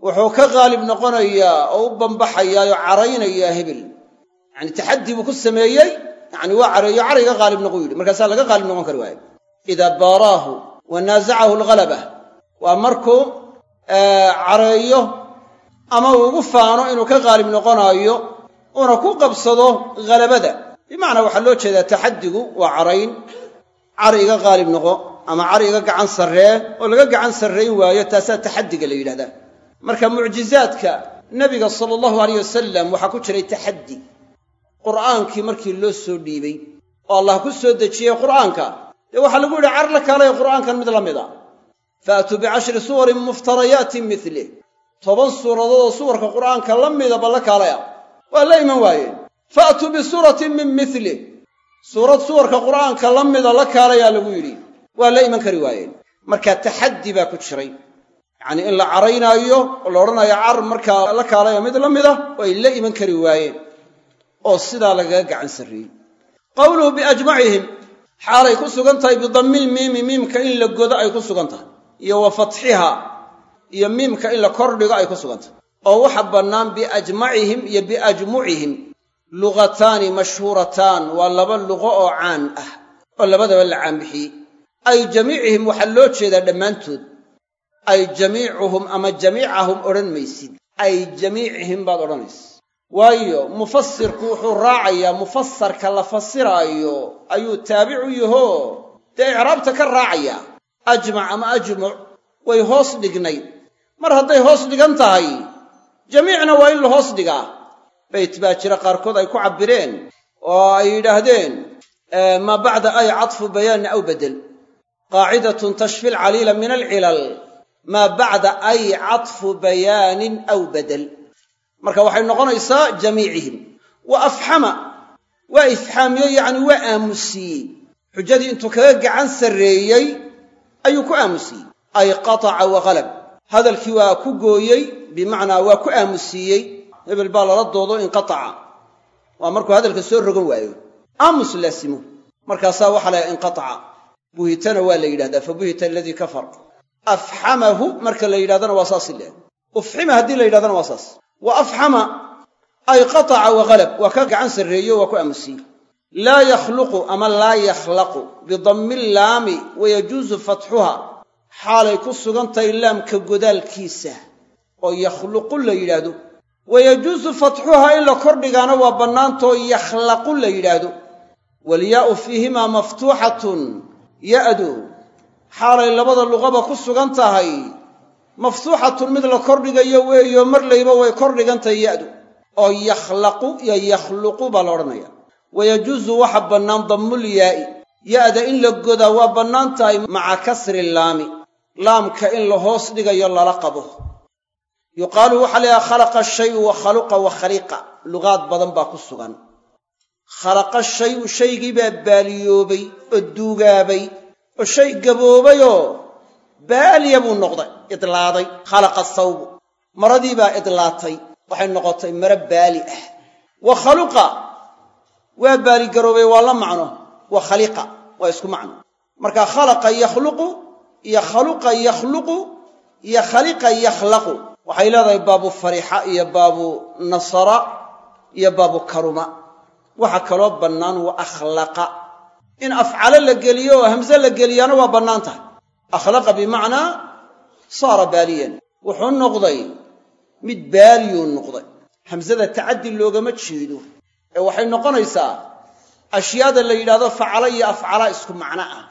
Wuxuu ka qaalib noqonayaa oo u bambaxayaa oo caraynayaa hebel. Yacani taxaddii buu ku sameeyey yacni waa careeyo carayga qaalib noqu yidhi. Markaasaa laga qaalib noqon kari waayo. Idaa baaraahu wa naasacahu alghalaba waa markuu careeyo ama uu ugu faano inuu ka qaalib noqonaayo uuna ku qabsado halabada bimacnaa waxaa loo jeedaa taxaddigu waa carayn cari iga qaalib noqo ama cari iga gacan sarree oo laga gacan sarrayn waayo taasaa taxaddiga la yidhahdaa. Marka mucjizaadka nebiga sala allahu alayh wasalam waxaa ku jiray taxaddi. Qur'aankii markii loo soo dhiibey oo allah ku soo dejiyey qur'aanka dee waxaa lagu yidhi car la kaalaya qur'aankan mid la mid a faatuu bicashri suwarin muftarayaatin milih toban suuradood oo suwarka qur'aanka la midaba la kaalaya. Waa la iman waayeen faatuu bisuuratin min milih suurad suwarka qur'aanka la mida la kaalayaa lagu yidhi waa la iman kari waayeen. Marka taxaddi baa ku jiray. Yacnii in la caraynaayo oo la odhanayo car markaa la kaalaya mid la mida oo ay la iman kari waayeen. Oo sidaa lagaga gacan sarreeyey. Qawluhu biajmacihim xaalay ku sugan tahay bidammil miimi miimka in la godo ay ku sugan tahay iyo wa fatxiha iyo miimka in la kordhigo ay ku sugan tahay. Oo waxa bannaan biajmacihim iyo biajmucihim lugataani mashhuurataan waa laba luqo oo caan ah oo labadaba la caanbixiyey. Ay jamiicihim waxaa loo jeedaa dhammaantood. Ay jamiicuhum ama jamiicahum odhan maysid. Ay jamiicihim baad odhanaysa waayo mufasirku wuxuu raacayaa mufasarka la fasiraayo ayuu taabicu yahoo dee icraabta ka raacayaa. Ajmac ama ajmuc way hoos dhignayd mar hadday hoos dhigan tahay jamiicna waa in la hoos dhigaa bayt baa jira qaarkood ay ku cabbireen oo ay yidhaahdeen maa bacda ay cadfu bayaanin aw bedel? qaacidatun tashfi lcaliila min alcilal. Maa bacda ay cadfu bayaanin aw bedel? Marka waxay noqonaysaa jamiicihim. Wa afxama waa ifxaamiyo yacni waa aamusiiyey xujadii intuu kaga gacan sarreeyey ayuu ku aamusiiyey ay qataca wa halab hadalkii waa ku gooyey bimacnaa waa ku aamusiiyey hebel baa lala doodo inqataca. Waa markuu hadalka soo rogan waayo. Aamus laasimo markaasaa waxaa la inqataca. Buhitana waa la yidhahdaa fa buhita aladii kafar. Afxamahu marka la yidhahdana waa saas ileh ufxima haddii la yidhahdana waa saas. Wa afxama ay qataca wa halab waa ka gacan sarreeyo waa ku aamusiiyey laa yakhluqu ama laa yakhlaqu bidammi laami wayajuusu fatxuha. Xaalay ku sugan tahay laamka godaalkiisa. Oo yakhluqu la yidhaahdo wayajuusu fatxuhaa in la kordhigaana waa bannaantoo yakhlaqu la yidhaahdo. walyaa'u fiihimaa maftuuxatun ya'du xaalay labada luqaba ku sugan tahay. maftuuxatun mid la kordhigayo weeyo mar layba way kordhigan tahay ya'du. oo yakhlaqu iyo yakhluqu baa la odhanaya. wayajuusu waxa bannaan dammuliyaa'i ya'da in la godaa waa bannaan tahay maca kasri laami. laamka in la hoos dhigayo lala qabo yuqaalu waxaa la yidhaha khalaqa shayu wa khaluqa wa khaliqa lugaad badan baa ku sugan. Khalaqa shayu shaygii baa baaliyoobay oo duugaabay oo shay gaboobayoo baaliya buu noqday idlaaday. Khalaqa sawbu. Maradii baa idlaatay. Waxay noqotay maro baali ah. Wa khaluqa waa baaligaroobay waa la macno. Wa khaliqa waa isku macno. Marka khalaqa yakhluqu iyo khaluqa yakhluqu iyo khaliqa yakhlaqu waxay leedahay baabu farixa iyo baabu nasara iyo baabu karuma. Waxa kaloo bannaan wa akhlaqa. In afcalo la geliyo oo hamse la geliyaana waa bannaan tahay. Akhlaqa bimacnaa saara baaliyan. Wuxuu noqday mid baaliyuu noqday. Hamsada tacaddi loogama jeedo. Ee waxay noqonaysaa ashyaada la yidhahdo facala iyo afcala isku macno ah.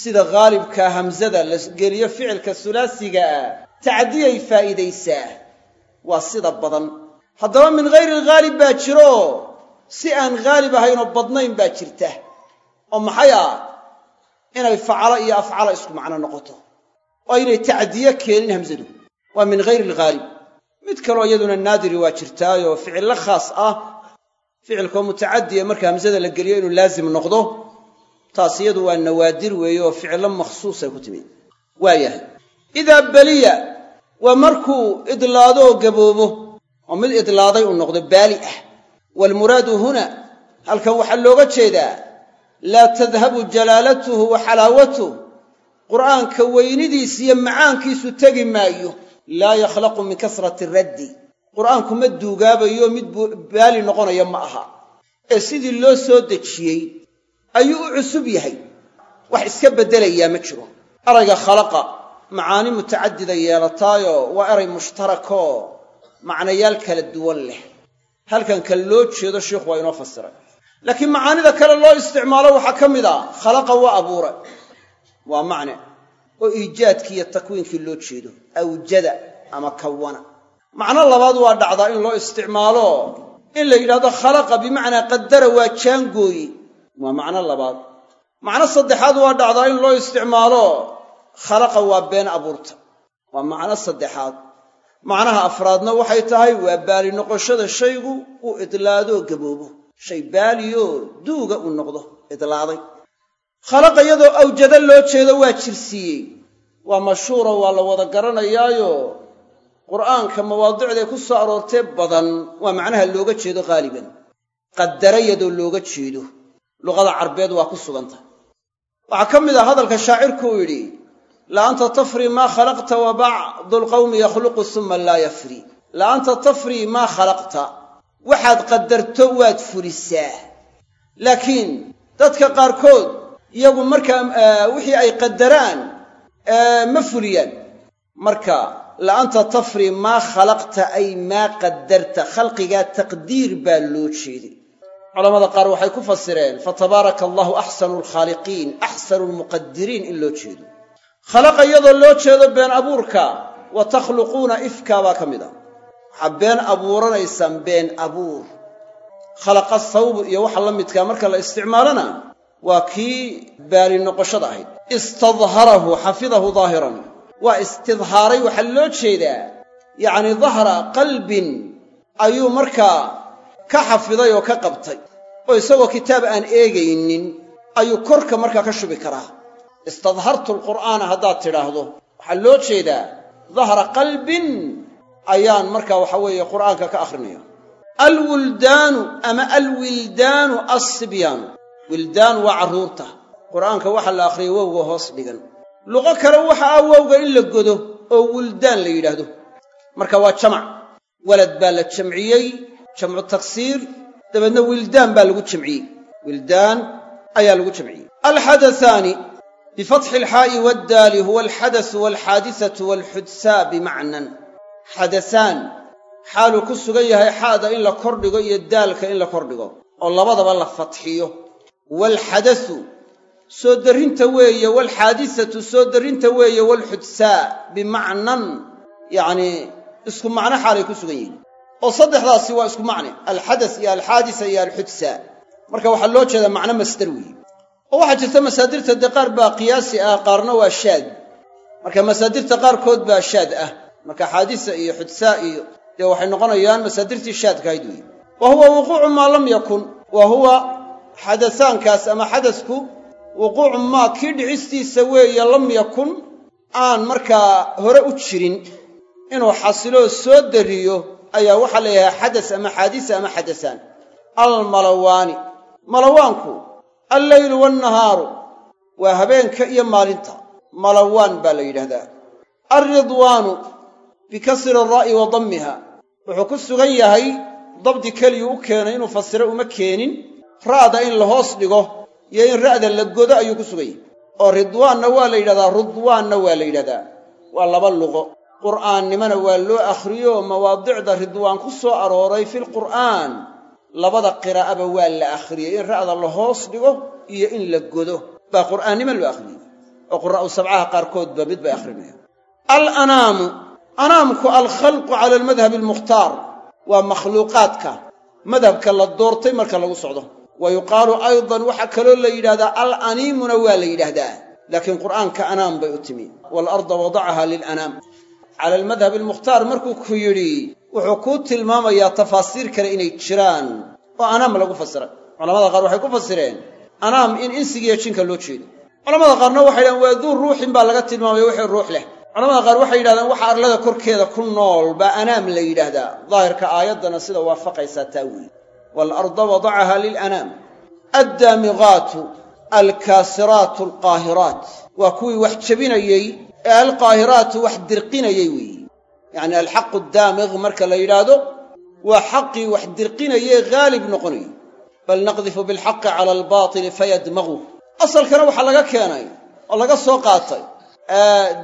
Sida haalibkaa hamsada la geliyo ficilka sulaasiga ah tacdiyay faa'iidaysaa. Waa sida badan. Haddaba min hayri alghaalib baa jiro. Si aan haalib ahaynoo badnayn baa jirta. Oo maxay ah? Inay facalo iyo afcala isku macno noqoto. Oo aynay tacdiye keenin hamsadu waa min hayri alghaalib. Mid kaloo iyaduna naadiri waa jirtaayoo ficillo khaas ah. Ficilkoo mutacadiya marka hamsada la geliyo inuu laazim noqdo taas iyadu waa nawaadir weeye oo ficillo makhsuusay ku timid. Waayahay idaa beliya waa markuu idlaado oo gaboobo oo mid idlaaday uu noqdo baali ah. Waalmuraadu huna halkan waxaa looga jeedaa laa tadhabu jalaalatuhu wa xalaawatuh qur'aanka weynidiis iyo macaankiisu tegi maayo. Laa yakhlaqu min kasrati raddi. Qur'aanku ma duugaabayo mid baali noqonaya ma aha. Ee sidii loo soo dejiyey ayuu u cusub yahay. Wax iska beddelayaa ma jiro. Erayga khalaqa macaani mutacadida yeelataayoo waa eray mushtarakoo macnayaal kala duwan leh. Halkan ka loo jeedo sheikhu waa inoo fasiray. Laakiin macaanida kale loo isticmaalo waxaa ka mid a khalaqa waa abuure waa macne oo iijaadkii iyo takwiinkii loo jeedo awjada ama kawana. Macno labaad waa dhacdaa in loo isticmaalo in la yidhahdo khalaqa bimacnaa qaddara waa jaangooyi. Waa macno labaad. Macno saddexaad waa dhacdaa in loo isticmaalo khalaqa waa been abuurta. Waa macno saddexaad. Macnaha afraadna waxay tahay waa baali noqoshada shaygu uu idlaadoo gaboobo. Shay baaliyo duuga uu noqdo idlaaday. Khalaqa iyadoo awjado loo jeedo waa jirsiiyey waa mashhuuro waa la wada garanayaayo. Qur'aanka mawaadicday ku soo aroortee badan waa macnaha looga jeedo haaliban qaddara yadoo looga jeedo. Luqada carbeed waa ku sugan waxaa ka mid ah hadalka shaacirku uu yidhi la anta tafri maa khalaqta wa bacdu lqawmi yakhluqu suma laa yafri. La anta tafri maa khalaqta. Waxaad qaddarto waad fulisaa laakiin dadka qaarkood iyagu markaa wixii ay qaddaraan ma fuliyaan. Marka la anta tafri maa khalaqta ay maa qaddarta khalqigaa taqdiir baa loo jeeday culamada qaar waxay ku fasireen fatabaaraka allahu axsanu alkhaaliqiin axsanu lmuqadiriin in loo jeedo khalaqa iyadoo loo jeedo been abuurka wa takhluquuna ifka baa ka mid ah waxaa been abuuranaysaan been abuur. Khalaqa thawbu iyo waxa la midkaa marka la isticmaalona waa kii baali noqoshada ahayd. Istadharahu xafidahu daahiran waa istidhaaray waxaa loo jeedaa yacni dahra qalbin. Ayuu markaa ka xafiday oo ka qabtay. Oo isagoo kitaab aan eegaynin ayuu korka markaa ka shubi karaa istadhartu alqur'aana haddaad tidhaahdo waxaa loo jeedaa dahra qalbin ayaan markaa waxa weeye qur'aanka ka akhrinaya alwuldaanu ama alwildaanu assibyaanu wildaan waa carruurta. Qur'aanka waxaa la akhriyay wowga hoos dhigan. Luqo kale waxa ah wowga in la godo oo wuldaan la yidhaahdo. Marka waa jamac walad baa la jamciyey jamcu taksiir dabeedna wildaan baa lagu jamciyey. Wildaan ayaa lagu jamciyey. Alxadathaani bifatxi alxaa'i waddaali huwa alxadasu walxaadisatu walxudsaa bimacnan xadasaan xaaluu ku sugan yahay xaada in la kordhigo iyo daalka in la kordhigo oo labadaba la fatxiyo waalxadasu soo darrinta weeye waalxaadisatu soo darrinta weeye waalxudsaa bimacnan yacnii isku macno xaalay ku sugan yihiin oo saddexdaasi waa isku macne alxadas iyo alxaadisa iyo alxudsaa marka waxaa loo jeedaa macno masdar weeye oo waxaa jirta masaadirta dee qaar baa qiyaasi ah qaarna waa shaad. Marka masaadirta qaarkood baa shaad ah. Marka xaadisa iyo xudsaa iyo dee waxay noqonayaan masaadirtii shaadka ahayd weeye wa huwa wuquucu maa lam yakun. Wa huwa xadasaankaas ama xadasku wuquucu maa kii dhicistiisa weeye lam yakun aan markaa hore u jirin. Inuu xasiloo soo dariyo ayaa waxaa la yidhahaa xadas ama xaadisa ama xadasaan almalawaani. Malawaanku alleylu wannahaaru. Waa habeenka iyo maalinta. Malawaan baa la yidhahdaa alridwaanu bikasri araa'i wa dammiha. Wuxuu ku sugan yahay dabdi keliyuu u keenay inuu fasiro uma keenin. Ra'da in la hoos dhigo iyo in ra'da la godo ayuu ku sugan yahay oo ridwaanna waa la yidhahdaa rudwaanna waa la yidhahdaa waa laba luqo. Qur'aannimana waa loo akhriyo mawaadicda ridwaan ku soo arooray filqur'aan labada qiraa'aba waa la akhriyey in ra'da la hoos dhigo iyo in la godo. Baa qur'aannimo loo akhriyey oo quraa'u sabcaha qaarkoodba mid bay akhrinayaan. Alanaamu anaamku alkhalqu cala almadhabi almukhtaar waa makhluuqaadka. Madhabka la doortay marka lagu socdo. Wa yuqaalu aydan waxaa kaloo la yidhahdaa alaniimuna waa la yidhaahdaa. Laakiin qur'aanka anaam bay u timi. Waalarda wadacaha lilanaam. Cala almadhabi almukhtaar markuu ku yidhi wuxuu kuu tilmaamayaa tafaasiir kale inay jiraan oo anaam lagu fasiray. Culamada qaar waxay ku fasireen anaam in insigiiyo jinka loo jeedo. Culamada qaarna waxay yidhahdeen waa duu ruuxin baa laga tilmaamaya wixii ruux leh. Culamada qaar waxay yidhahdeen waxa arlada korkeeda ku nool baa anaam la yidhaahdaa. Daahirka aayaddana sida waafaqaysaa taa weeye. Waalarda wadacaha lilanaam addaamiqaatu alkaasiraatu alqaahiraat. Waa kuwii wax jebinayey ee alqaahiraatu wax dirqinayey weeye yacni alxaqu daamiq marka la yidhaahdo waa xaqii wax dirqinayee haalib noqonayay bal naqdifu bilxaqi cala albaatili fayadmaguh asalkana waxaa laga keenay oo laga soo qaatay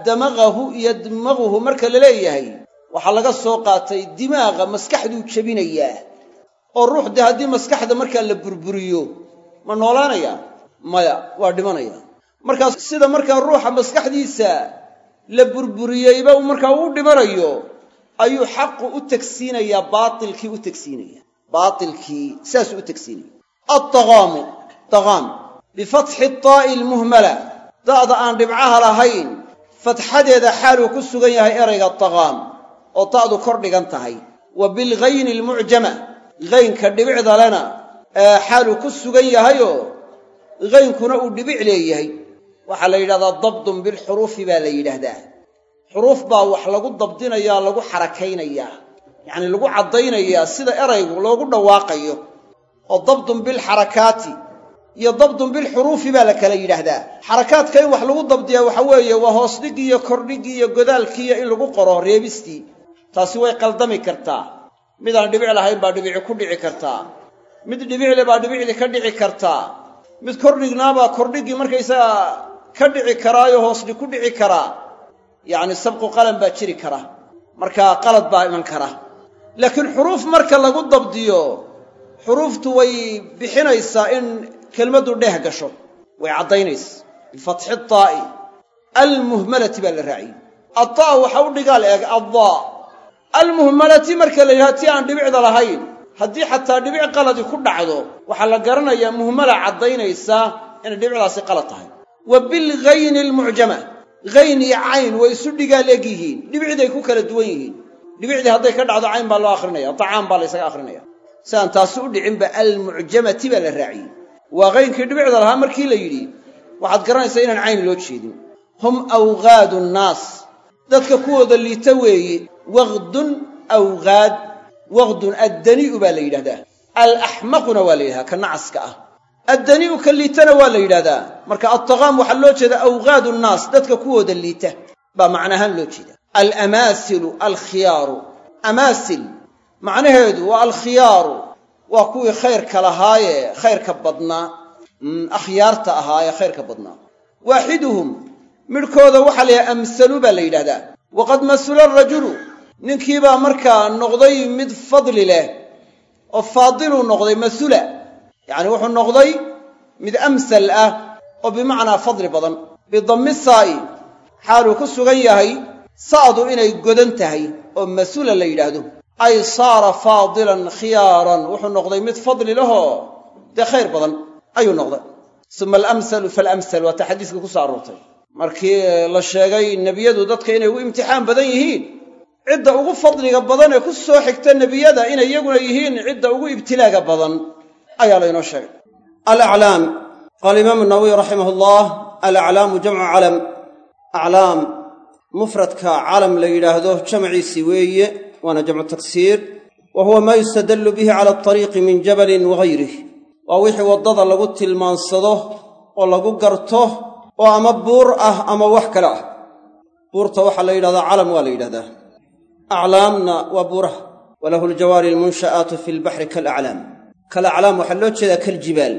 damaqahu yadmaguhu marka la leeyahay waxaa laga soo qaatay dimaaqa maskaxduu jebinayaa oo ruux dee haddii maskaxda markaa la burburiyo ma noolaanaya? Maya waa dhimanaya. Markaas sida markaa ruuxa maskaxdiisa la burburiyeyba uu markaa uu dhimanayo ayuu xaqu u tegsiinayaa baatilkii u tegsiinaya baatilkii saasuu u tegsiinaya addaqaamu daqaam bifatxi taa'i almuhmala. Da'da aan dhibcaha lahayn fatxadeeda xaaluu ku sugan yahay erayga daqaam oo da'du kor dhigan tahay. Wa bilghayni almucjama haynka dhibicda lena ee xaaluu ku sugan yahayoo haynkuna uu dhibic leeyahay waxaa la yidhahdaa dabdun bilxuruufi baa la yidhaahdaa xuruuf baa wax lagu dabdinayaa lagu xarakaynayaa yacnii lagu caddaynayaa sida eraygu loogu dhawaaqayo. Oo dabdun bilxarakaati iyo dabdun bilxuruufi baa la kala yidhaahdaa xarakaadka in wax lagu dabdiyaa waxa weeye waa hoosdhiggii iyo kordhiggii iyo godaalkiiyo in lagu qoro reebistii. Taasi way qaldami kartaa. Midaan dhibic lahayn baa dhibici ku dhici kartaa. Mid dhibicle baa dhibicdii ka dhici kartaa. Mid kordhignaabaa kordhiggii markaysaga ka dhici karaayo hoosdhig ku dhici karaa. Yacni sabqu qalan baa jiri kara markaa qalad baa iman kara laakiin xuruuf marka lagu dabdiyo xuruuftu way bixinaysaa in kelmaddu dheeh gasho. Way caddaynaysa. Bifatxi taa'i. Almuhmalati baa la raaciyey. Addaa waxa u dhigaal eeg addaa. Almuhmalati marka la yidhaha ti aan dhibicda lahayn haddii xataa dhibic qaladi ku dhacdo waxaa la garanayaa muhmala caddaynaysa inay dhibicdaasi qalad tahay wa bilghayni almucjama hayn iyo cayn way isu dhigaal eg yihiin. Dhibicday ku kala duwan yihiin. Dhibicdii hadday ka dhacdo cayn baa loo akhrinaya tacaam baa la ysaga akhrinaya. Si aan taasi u dhicinba almucjamati baa la raaciyey. Waa haynkii dhibicda lahaa markii la yidhi waxaad garanaysaa inaan cayn loo jeedin. Hum awgaadu nnaas. Dadka kuwooda liita weeye waqdun awgaad waqdun addani'u baa la yidhahdaa. Alaxmaquna waa la yidhahdaa ka nacaska ah addani'u ka liitana waa la yidhahdaa marka attaqaam waxaa loo jeedaa awgaadu nnaas dadka kuwooda liita. Baa macnahaan loo jeeda. Alamaasilu alkhiyaaru. Amaasil macnaheedu waa alkhiyaaru. Waa kuwii khayrka lahaayee khayrka badnaa akhyaarta ahaa ee khayrka badnaa waaxiduhum midhkooda waxaa la yidhaha amsalu baa la yidhahdaa waqad masula arajulu ninkiibaa markaa noqday mid fadli leh oo faadiluu noqday masula yacni wuxuu noqday mid amsal ah oo bimacnaa fadli badan. Bidammi saa'i xaaluu ku sugan yahay sa'du inay godan tahay oo masula la yidhaahdo. Ay saara faadilan khiyaaran wuxuu noqday mid fadli lahoo dee khayr badan ayuu noqday. Suma alamsalu faalamsal waata xadiiska ku soo aroortay. Markii la sheegay nebiyadu dadka inay ugu imtixaan badan yihiin cidda ugu fadliga badan ee ku soo xigta nebiyada inay iyaguna yihiin cidda ugu ibtilaaga badan ayaa laynoo sheegay. Alaclaam qaala imaamu nawawi raximah allah alaclaamu jamcu calam. Aclaam mufradka calam la yidhaahdo jamaciisii weeye waana jamcu taksiir wa huwa maa yustadallu bihi cala alariiqi min jabalin wahayrih waa wixii waddada lagu tilmaansado oo lagu garto oo ama buur ah ama wax kale ah. Buurta waxaa la yidhahdaa calam waa la yidhahdaa. Aclaamna waa buuraha. Walahu aljawaari almunsha'aatu fi lbaxri kaalaclaam kalaclaam waxaa loo jeedaa kaljibaal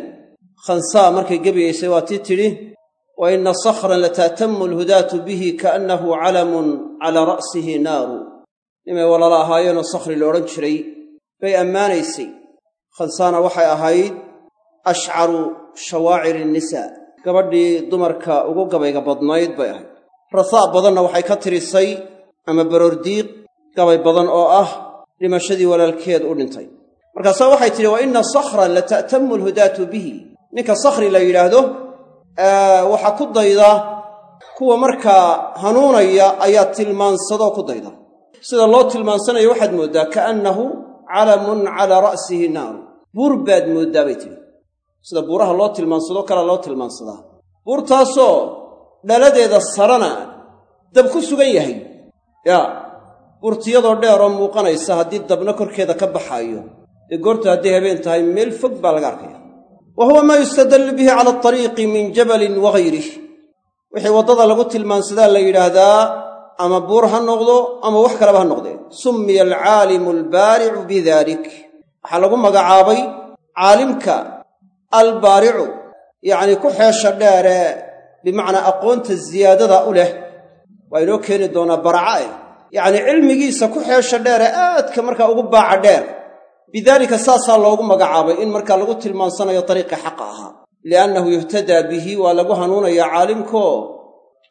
khansaa markay gebigaysay waa tii tidhi wa inna sakhran lata'tamu alhudaatu bihi kaannahu calamun calaa ra'sihi naaru. Nimay walaala ahaayeenoo sakhri la odhan jiray bay ammaanaysay. Khansaana waxay ahayd ashcaru shawaaciri nnisaa gabadhii dumarka ugu gabayga badnayd bay ahayd. Rasaa badanna waxay ka tirisay ama baroordiiq gabay badan oo ah dhimashadii walaalkeed u dhintay markaasaa waxay tidhi wa inna sakhran lata'tamu alhudaatu bihi. Ninka sakhri la yidhaahdo waxaa ku dayda kuwa markaa hanuunaya ayaa tilmaansadoo ku dayda. Sida loo tilmaansanayo waxaad mooddaa kaannahu calamun calaa ra'sihi naaru buur baad mooddaa bay tidhi. Sida buuraha loo tilmaansado kalaa loo tilmaansadaa buurtaasoo dhaladeeda sarana dab ku sugan yahay. Yaa buurtiyadoo dheeroo muuqanaysa haddii dabna korkeeda ka baxaayo dee goortu hadday habeen tahay meel fog baa laga arkaya wa huwa maa yustadallu bihi cala alariiqi min jabalin wahayrih wixii waddada lagu tilmaansadaa la yidhaahdaa ama buur ha noqdo ama wax kaleba ha noqdee. Summiya alcaalimu albaaricu bidalik waxaa lagu magacaabay caalimka albaaricu yacnii ku xeesha dheeree bimacnaa aqoonta ziyaadada u leh. Waa inoo keeni doonaa baraca eh. Yacnii cilmigiisa ku xeesha dheere aadka markaa ugu baaca dheer bidaalika saasaa loogu magacaabay in markaa lagu tilmaansanayo dariiqii xaqa ahaa. Liannahu yuhtadaa bihi waa lagu hanuunayaa caalimkoo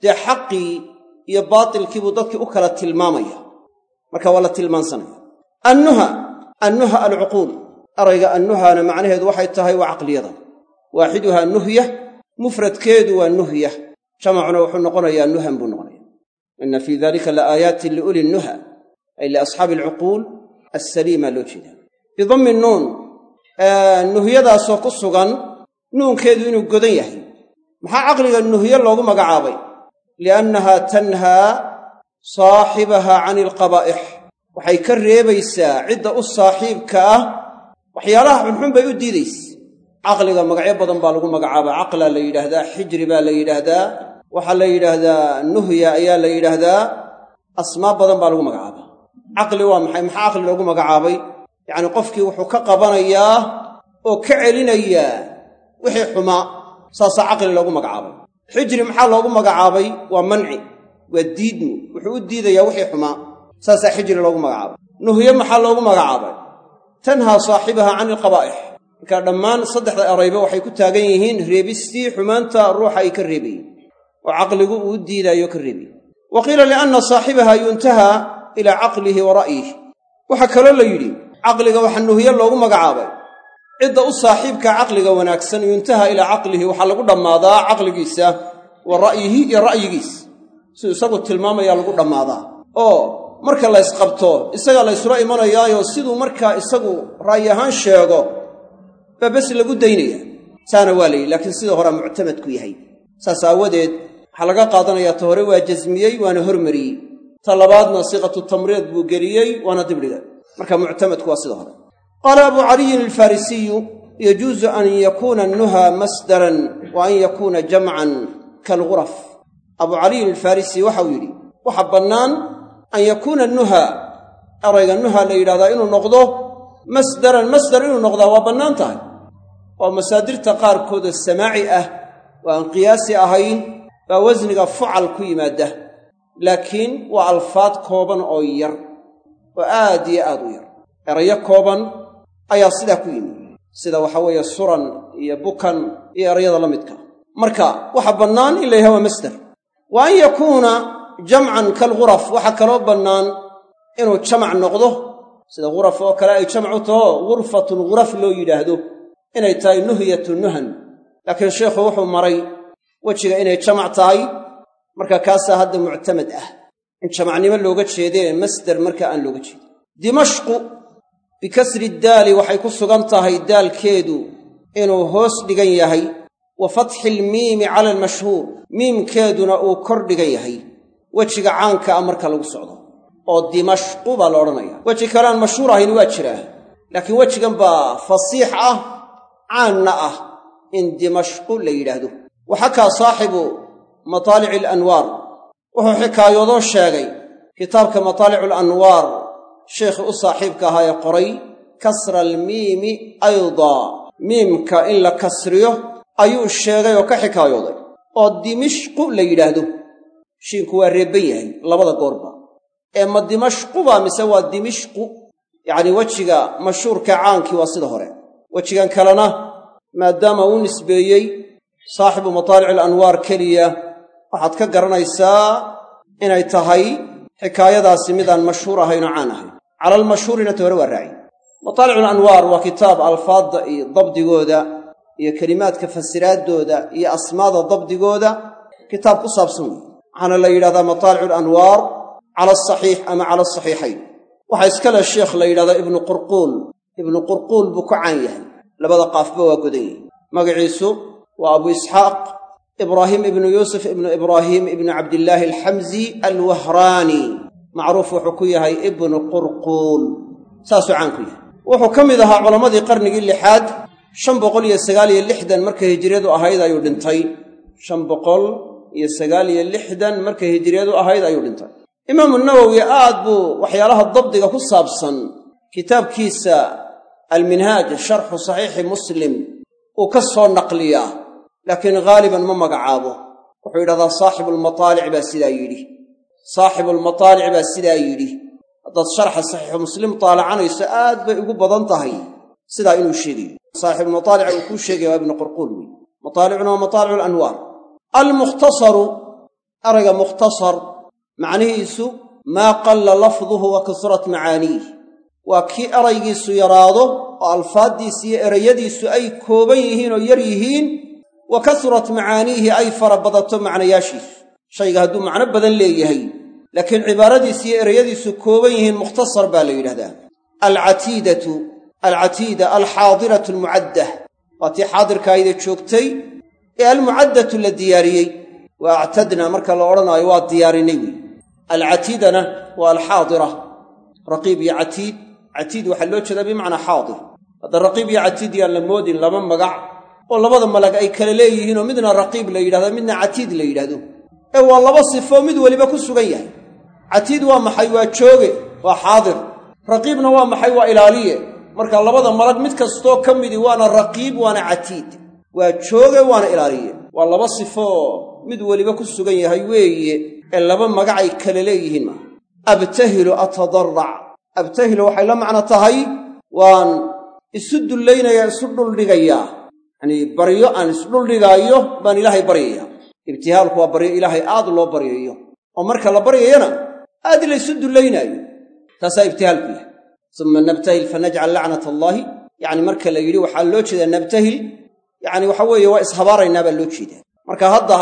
dee xaqii iyo baatilkiibuu dadkii u kala tilmaamaya. Marka waa la tilmaansanaya annuha annuha alcuquul. Erayga annuhana macnaheedu waxay tahay waa caqliyada. Waaxiduhaa nuhya mufradkeedu waa nuhya. Jamacuna wuxuu noqonayaa nuhan buu noqonaya inna fii dalika la liuli nuha ay liasxaabi alcuquul assaliima loo jeeda bidammi nuun nuhyadaasoo ku sugan nuunkeedu inuu godan yahay. Maxaa caqliga nuhye loogu magacaabay? Liannahaa tanhaa saaxibaha cani alqabaa'ix waxay ka reebaysaa cidda u saaxiibka ah. Waxyaalaha xunxun bay u diidaysa caqliga magacyo badan baa lagu magacaabaa. Caqlaa la yidhaahdaa xijri baa la yidhaahdaa. Waxaa la yidhaahdaa nuhya ayaa la yidhaahdaa. Asmaa badan baa lagu magacaabaa. Caqli waa maxay? Maxaa caqli loogu magacaabay yacnii qofkii wuxuu ka qabanayaa oo ka celinayaa wixii xumaa saasaa caqli loogu magacaabay. Xijri maxaa loogu magacaabay? Waa manci waa diidmu wuxuu u diidayaa wixii xumaa saasaa xijri loogu magacaabay. Nuhye maxaa loogu magacaabay? Tanhaa saaxibaha cani alqabaa'ix marka dhammaan saddexda erayba waxay ku taagan yihiin reebistii xumaanta ruuxa ay ka reebayeen oo caqligu uu u diidaayo ka reebayey wa qiila lianna saaxibaha yuntahaa ilaa caqlihi wa ra'yih waxaa kaloo la yidhi caqliga waxaa nuhiye loogu magacaabay. Cidda u saaxiibka caqliga wanaagsan yuntaha ilaa caqlihi waxaa lagu dhammaadaa caqligiisa wa ra'yihi iyo ra'yigiis. Siduu isagu tilmaamayaa lagu dhammaadaa. Oo marka la ysqabto isagaa la ysula imanayaayo siduu markaa isagu ra'yi ahaan sheego baa bes lagu daynaya. Saana waa layidhi laakiin sida horea muctamadku yahay. Saas aawadeed waxaa laga qaadanayaa ta hore waa jasmiyey waana hormariyey. Ta labaadna siqatu tamriid buu geliyey waana dibdhiga marka muctamadku waa sida hore. Qaala abu caliyin alfarisiyu yajuusu an yakuuna annuha masdaran wa an yakuuna jamcan kaalghuraf abu caliyin alfarisi waxau yidhi waxa bannaan an yakuuna nuha erayga nuha la yidhahdaa inuu noqdo masdaran masdar inuu noqdaa waa bannaan tahay. Oo masaadirta qaarkooda samaaci ah oo aan qiyaasi ahayn baa wasniga fucal ku yimaada laakiin waa alfaad kooban oo yar oo aad iyo aad u yar. Erayo kooban ayaa sidaa ku yimi. Sida waxaa weeye suran iyo bukan iyo erayada la midka. Marka waxa bannaan in la yhaha waa masdar wa an yakuuna jamcan kaalghuraf waxaa kaloo bannaan inuu jamac noqdo. Sida ghuraf oo kale ay jamac u taho ghurfatun ghuraf loo yidhaahdo. Inay tahay nuhyatu nuhan. Laakiin sheikhu wuxuu maray wejiga inay jamac tahay. Marka kaasaa hadda muctamad ah in jamacnimo looga jeedee masdar marka aan looga jeedin. Dimashqu bikasri daali waxay ku sugan tahay daalkeedu inuu hoos dhigan yahay wa fatxi ilmiimi cala almashhuur miimkeeduna uu kor dhigan yahay. Wejiga caanka ah marka lagu socdo oo dimashqu baa la odhanaya weji kale aan mashhuur ahayn waa jiraa. Laakiin wejigan baa fasiix ah caanna ah in dimashqu la yidhaahdo. Waxakaa saaxibu mataalici alanwaar wuxuu xikaayoodoo sheegay kitaabka mataalicu alanwaar sheekhii u saaxiibka ahaa ee qoray kasra almiimi aydaa miimka in la kasriyo ayuu sheegay oo ka xikaayooday oo dimishqu la yidhaahdo. Shiinku waa reebban yahay labada goorba. Ee ma dimashquba mise waa dimishqu? Yacnii wejiga mashhuurka caankii waa sida hore. Wejigan kalena maadaama uu nisbeeyey saaxibu mataalici alanwaar keliya waxaad ka garanaysaa inay tahay xikaayadaasi midaan mashhuur ahayn oo caan ahayn. Cala almashhuurina ta hore waa raaci mataalicu alanwaar waa kitaab alfaadda iyo dabdigooda iyo kelimaadka fasiraaddooda iyo asmaada dabdigooda kitaab ku saabsan weeye waxaana la yidhahdaa mataalicu alanwaar cala asaxiix ama cala asaxiixayn waxaa iska leh sheekh la yidhahdaa ibnu qurquul. Ibnu qurquul buu ku caan yahay. Labada qaafba waa godan yihi magaciisu waa abu isxaaq ibraahim ibnu yuusuf ibnu ibraahim ibnu cabdillaahi alxamzi alwahraani macruuf wuxuu ku yahay ibnu qurquul saasuu caan ku yahay. Wuxuu ka mid ahaa culammadii qarnigii lixaad shan boqol iyo sagaal iyo lixdan markay hijiriyadu ahayd ayuu dhintay. Shan boqol iyo sagaal iyo lixdan markay hijiriyadu ahayd ayuu dhintay. Imaamu nawowi aad buu waxyaalaha dabdiga ku saabsan kitaabkiisa alminhaaj sharxu saxiixi muslim uu ka soo naqliyaa laakiin ghaaliban ma magacaabo. Wuxuu yidhahdaa saaxibulmataalic baa sidaa yidhi. Saaxibulmataalic baa sidaa yidhi. Haddaad sharxa saxiixu muslim taalacanayso aad bay ugu badan tahay sidaa inuu sheegayo. Saaxibulmataalica uu kuu sheegaya waa ibnu qurquul wey mataalicuna waa mataalicu alanwaar. Almukhtasaru erayga mukhtasar macnihiisu maa qalla lafduhu wa kasrat macaaniih waa kii eraygiisu yaraado oo alfaaddiisi iyo erayadiisu ay kooban yihiin oo yar yihiin wa kasurat macaaniihi ay fara badato macnayaashiisu shayga hadduu macno badan leeyahay laakiin cibaaradiisi iyo erayadiisu kooban yihiin mukhtasar baa la yidhahdaa. Alcatiidatu alcatiida alxaadiratu almucaddah. Waa tii xaadirkaayda joogtay ee almucaddatu la diyaariyey. Wa actadna marka la odhanaayo waa diyaarinay. Wey alcatiidana waa alxaadira raqiib iyo catiid. Catiid waxaa loo jeedaa bimacnaa xaadir. Hadda raqiib iyo catiid yaan la moodin laba magac oo labada malag ay kale leeyihiinoo midna raqiib la yidhahdo midna catiid la yidhahdo ee waa laba sifoo mid weliba ku sugan yahay. Catiid waa maxay waa jooge waa xaadir. Raqiibna waa maxay waa ilaaliye. Marka labada malag mid kastoo ka midi waana raqiib waana catiid. Waa jooge waana ilaaliye. Waa laba sifoo mid weliba ku sugan yahay weeye ee laba magacay kale leeyihiin maaha abtahilu atadarrac abtahilu waxay la macno tahay waan isu dullaynayaa isu dhuldhigayaa yacnii baryo aan isdhuldhigaayo baan ilaahay baryayaa ibtihaalku waa baryo ilaahay aad loo baryayo oo marka la baryayana aad laysu dullaynaayo. Taasaa ibtihaalku yahay. Uma nabtahil fanajcal lacnat allaahi yacni marka la yidhi waxaa loo jeedaa nabtahil yacni waxa weeye waa ishabaaraynaa baa loo jeedaa. Marka hadda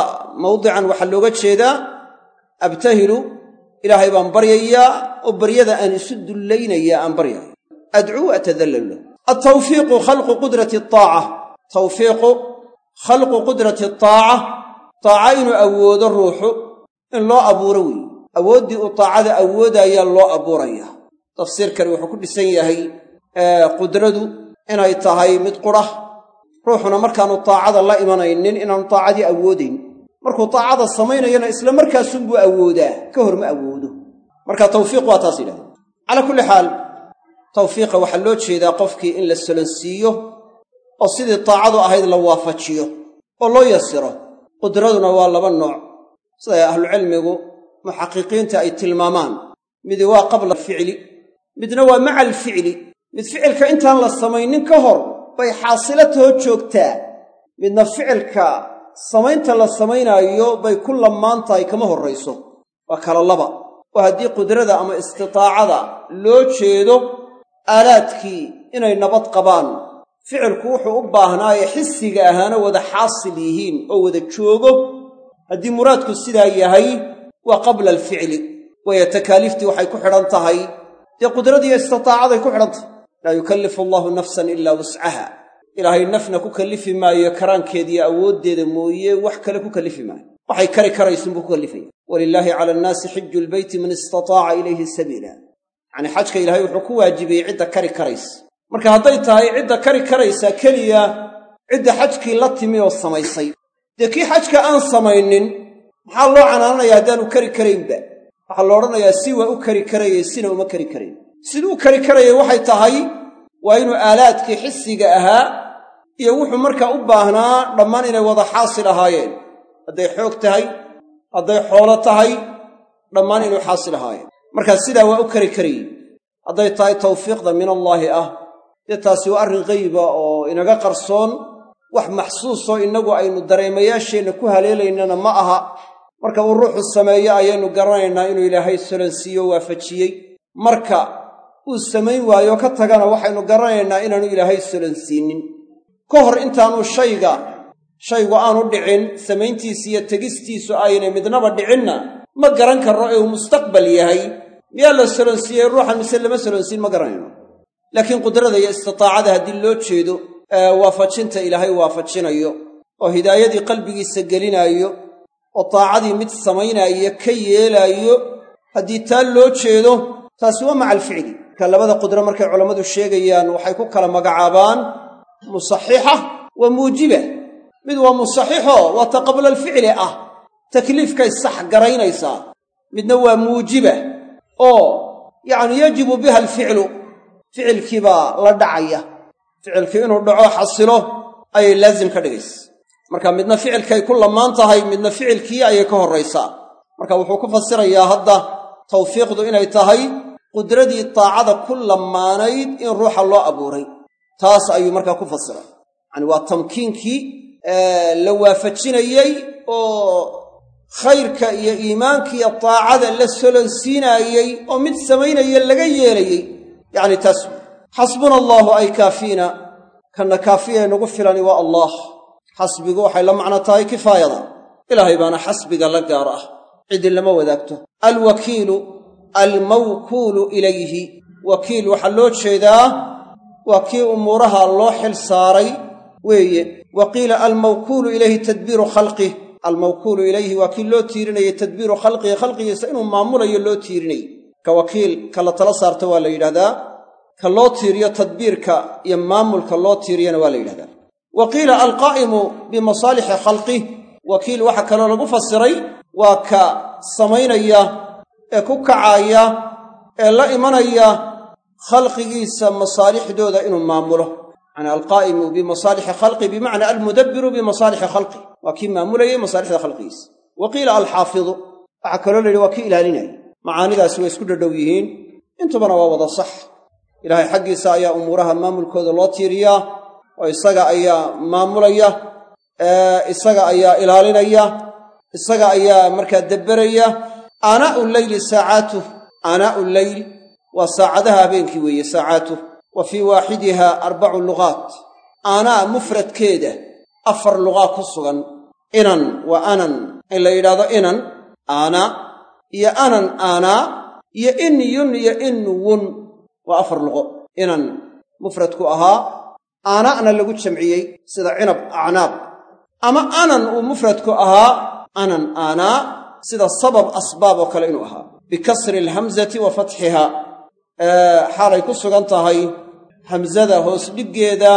mawdican waxaa looga jeedaa abtahilu ilaahay baan baryayaa oo baryada aan isu dullaynayaa aan baryayo adcuu atadallalu altawfiiqu khalqu qudrati ataaca tawfiiqu khalqu qudrati ataaca taaca inuu awoodo ruuxu in loo abuuro weeye. Awooddii uu taacada awoodaayaa loo abuurayaa tafsiirkani wuxuu ku dhisan yahay qudradu inay tahay mid qura ruuxuna markaanu taacada la imanaynin inaanu taacadii awoodayn. Markuu taacada samaynayana isla markaasunbuu awoodaa. Ka hor ma awoodo. Marka tawfiiq waa taas yidhahdeen calaa kulli xaal tawfiiqa waxaa loo jeedaa qofkii in la solonsiiyo oo sidii taacadu ahayd la waafajiyo oo loo yasiro qudraduna waa laba nooc. Siday ahlucilmigu muxaqiqiinta ay tilmaamaan. Midi waa qabla alficli midna waa maca alficli mid ficilka intaan la samaynin ka hor bay xaasilatoo joogtaa. Midna ficilka samaynta la samaynaayo bay ku lammaan tahay kama horrayso. Waa kala laba. Oo haddii qudrada ama istitaacada loo jeedo aalaadkii inay nabad qabaan ficilku wuxuu u baahnaaye xisiga ahaana wada xaasil yihiin oo wada joogo. Haddii muraadku sidaa yahay waa qabla alficli. Waayo takaaliiftii waxay ku xidhan tahay. Dee qudradiiyo istitaacaday ku xidhan tahay. Laa yukallifu allaahu nafsan ilaa wuscaha ilaahay nafna ku kallifi maayo karaankeediyo awooddeeda mooye wax kale ku kallifi maayo. Waxay kari karaysunbuu ku kallifaya walilaahi cala annaasi xiju lbeyti man istataaca ilayhi sabiila. Yacnii xajka ilaahay wuxuu ku waajibiyey cidda kari karaysa marka hadday tahay cidda kari karaysaa keliya cidda xajkii la timi oo samaysay. Dee kii xajka aan samaynin maxaa loo canaananayaa haddaanu kari karaynba? Waxaa la odhanayaa si waa u kari karayey sina uma kari karayn. Siduu u kari karayay waxay tahay waa inuu aalaadkii xisiga ahaa iyo wuxuu markaa u baahnaa dhammaan inay wada xaasil ahaayeen. Hadday xoog tahay hadday xoolo tahay dhammaan inuu xaasil ahaayeen. Markaa sidaa waa u kari karayey. Hadday tahay tawfiiqda min allaahi ah dee taasi waa arrin qayba oo inaga qarsoon wax maxsuusoo innagu aynu dareemayaasheenna ku haleelaynana ma aha. Marka uu ruuxu sameeyo ayaynu garanaynaa inuu ilaahay solansiiyo waafajiyey. Marka uu samayn waayo ka tagana waxaynu garanaynaa inaanu ilaahay solansiinin ka hor intaanu shayga shaygu aanu dhicin samayntiisi iyo tegistiisu aynay midnaba dhicinna ma garan karno ee uu mustaqbal yahay. Miyaa la solonsiiyey ruuxan mise lama solonsiin ma garanayno laakiin qudrada iyo istitaacada haddii loo jeedo waafajinta ilaahay waafajinayo oo hidaayadii qalbigiisa gelinaayo oo taacadii mid samaynaayo ka yeelaayo haddii taa loo jeedo taasi waa maca alficli marka labada qudro markay culammadu sheegayaan waxay ku kala magacaabaan musaxixa wa muujiba. Mid waa musaxixo waa ta qabla alficli ah. Takliifkay sax garaynaysaa. Midna waa muujiba oo yacni yajibu biha alficlu ficilkii baa la dhacaya. Ficilkii inuu dhaco xasilo ayay laazim ka dhigaysa. Marka midna ficilkay ku lammaan tahay midna ficilkii ayay ka horraysaa marka wuxuu ku fasirayaa hadda tawfiiqdu inay tahay qudradii taacada ku lammaanayd in ruuxa loo abuuray. Taas ayuu markaa ku fasiray. Yacani waa tamkiinkii la waafajinayey oo khayrka iyo iimaankiiyo taacada la solonsiinaayey oo mid samaynaya laga yeelayey yacni taas xasbuna allaahu ay kaafiina kanna kaafiya nagu filani waa allaah xasbigu waxay la macno tahay kifaayada. Ilaahay baana xasbiga la gaar ah. Ciddi lama wadaagto. Alwakiilu almawkuulu ilayhi. Wakiil waxaa loo jeedaa waa kii umuuraha loo xil saaray weeye. Wa qiila almawkuulu ilayhi tadbiiru khalqih almawkuulu ilayhi waa kii loo tiirinayay tadbiiru khalqihi khalqigiisa inuu maamulayo loo tiirinayay ka wakiil ka la tala saarto waa la yidhahdaa ka loo tiiriyo tadbiirka iyo maamulka loo tiiriyana waa la yidhahdaa. Wa qiila alqaa'imu bimasaalixi khalqih wakiil waxaa kaloo lagu fasiray waa ka samaynaya ee ku kacaaya ee la imanaya khalqigiisa masaalixdooda inuu maamulo. Yacni alqaa'imu bimasaalixi khalqi bimacnaa almudabbiru bimasaalixi khalqi. Waa kii maamulayay masaalixda khalqigiisa. Wa qiila alxaafidu waxaa kaloo la yidhi waa kii ilaalinaya macaanidaasi way isku dhadhow yihiin. Intubana waa wada sax. Ilaahay xaggiisa ayaa umuuraha maamulkooda loo tiiriyaa oo isaga ayaa maamulaya isaga ayaa ilaalinaya isaga ayaa markaa debberaya aanaa'u leyli saacaatuh aanaa'u leyl waa saacadaha habeenkii weeye saacaatu wa fii waaxidiha arbacu luqaat aanaa mufradkeeda afar luqaa ku sugan. Inan wa anan in la yidhaahdo inan aana iyo anan aanaa iyo inyun iyo inwun waa afar luqo inan mufradku ahaa. Aana'na lagu jamciyey sida cinab acnaab. Ama anan uu mufradku ahaa anan aanaa sida sabab asbaab oo kale inuu ahaa. Bikasri alhamzati wa fatxiha. Xaalay ku sugan tahay hamzada hoos dhiggeeda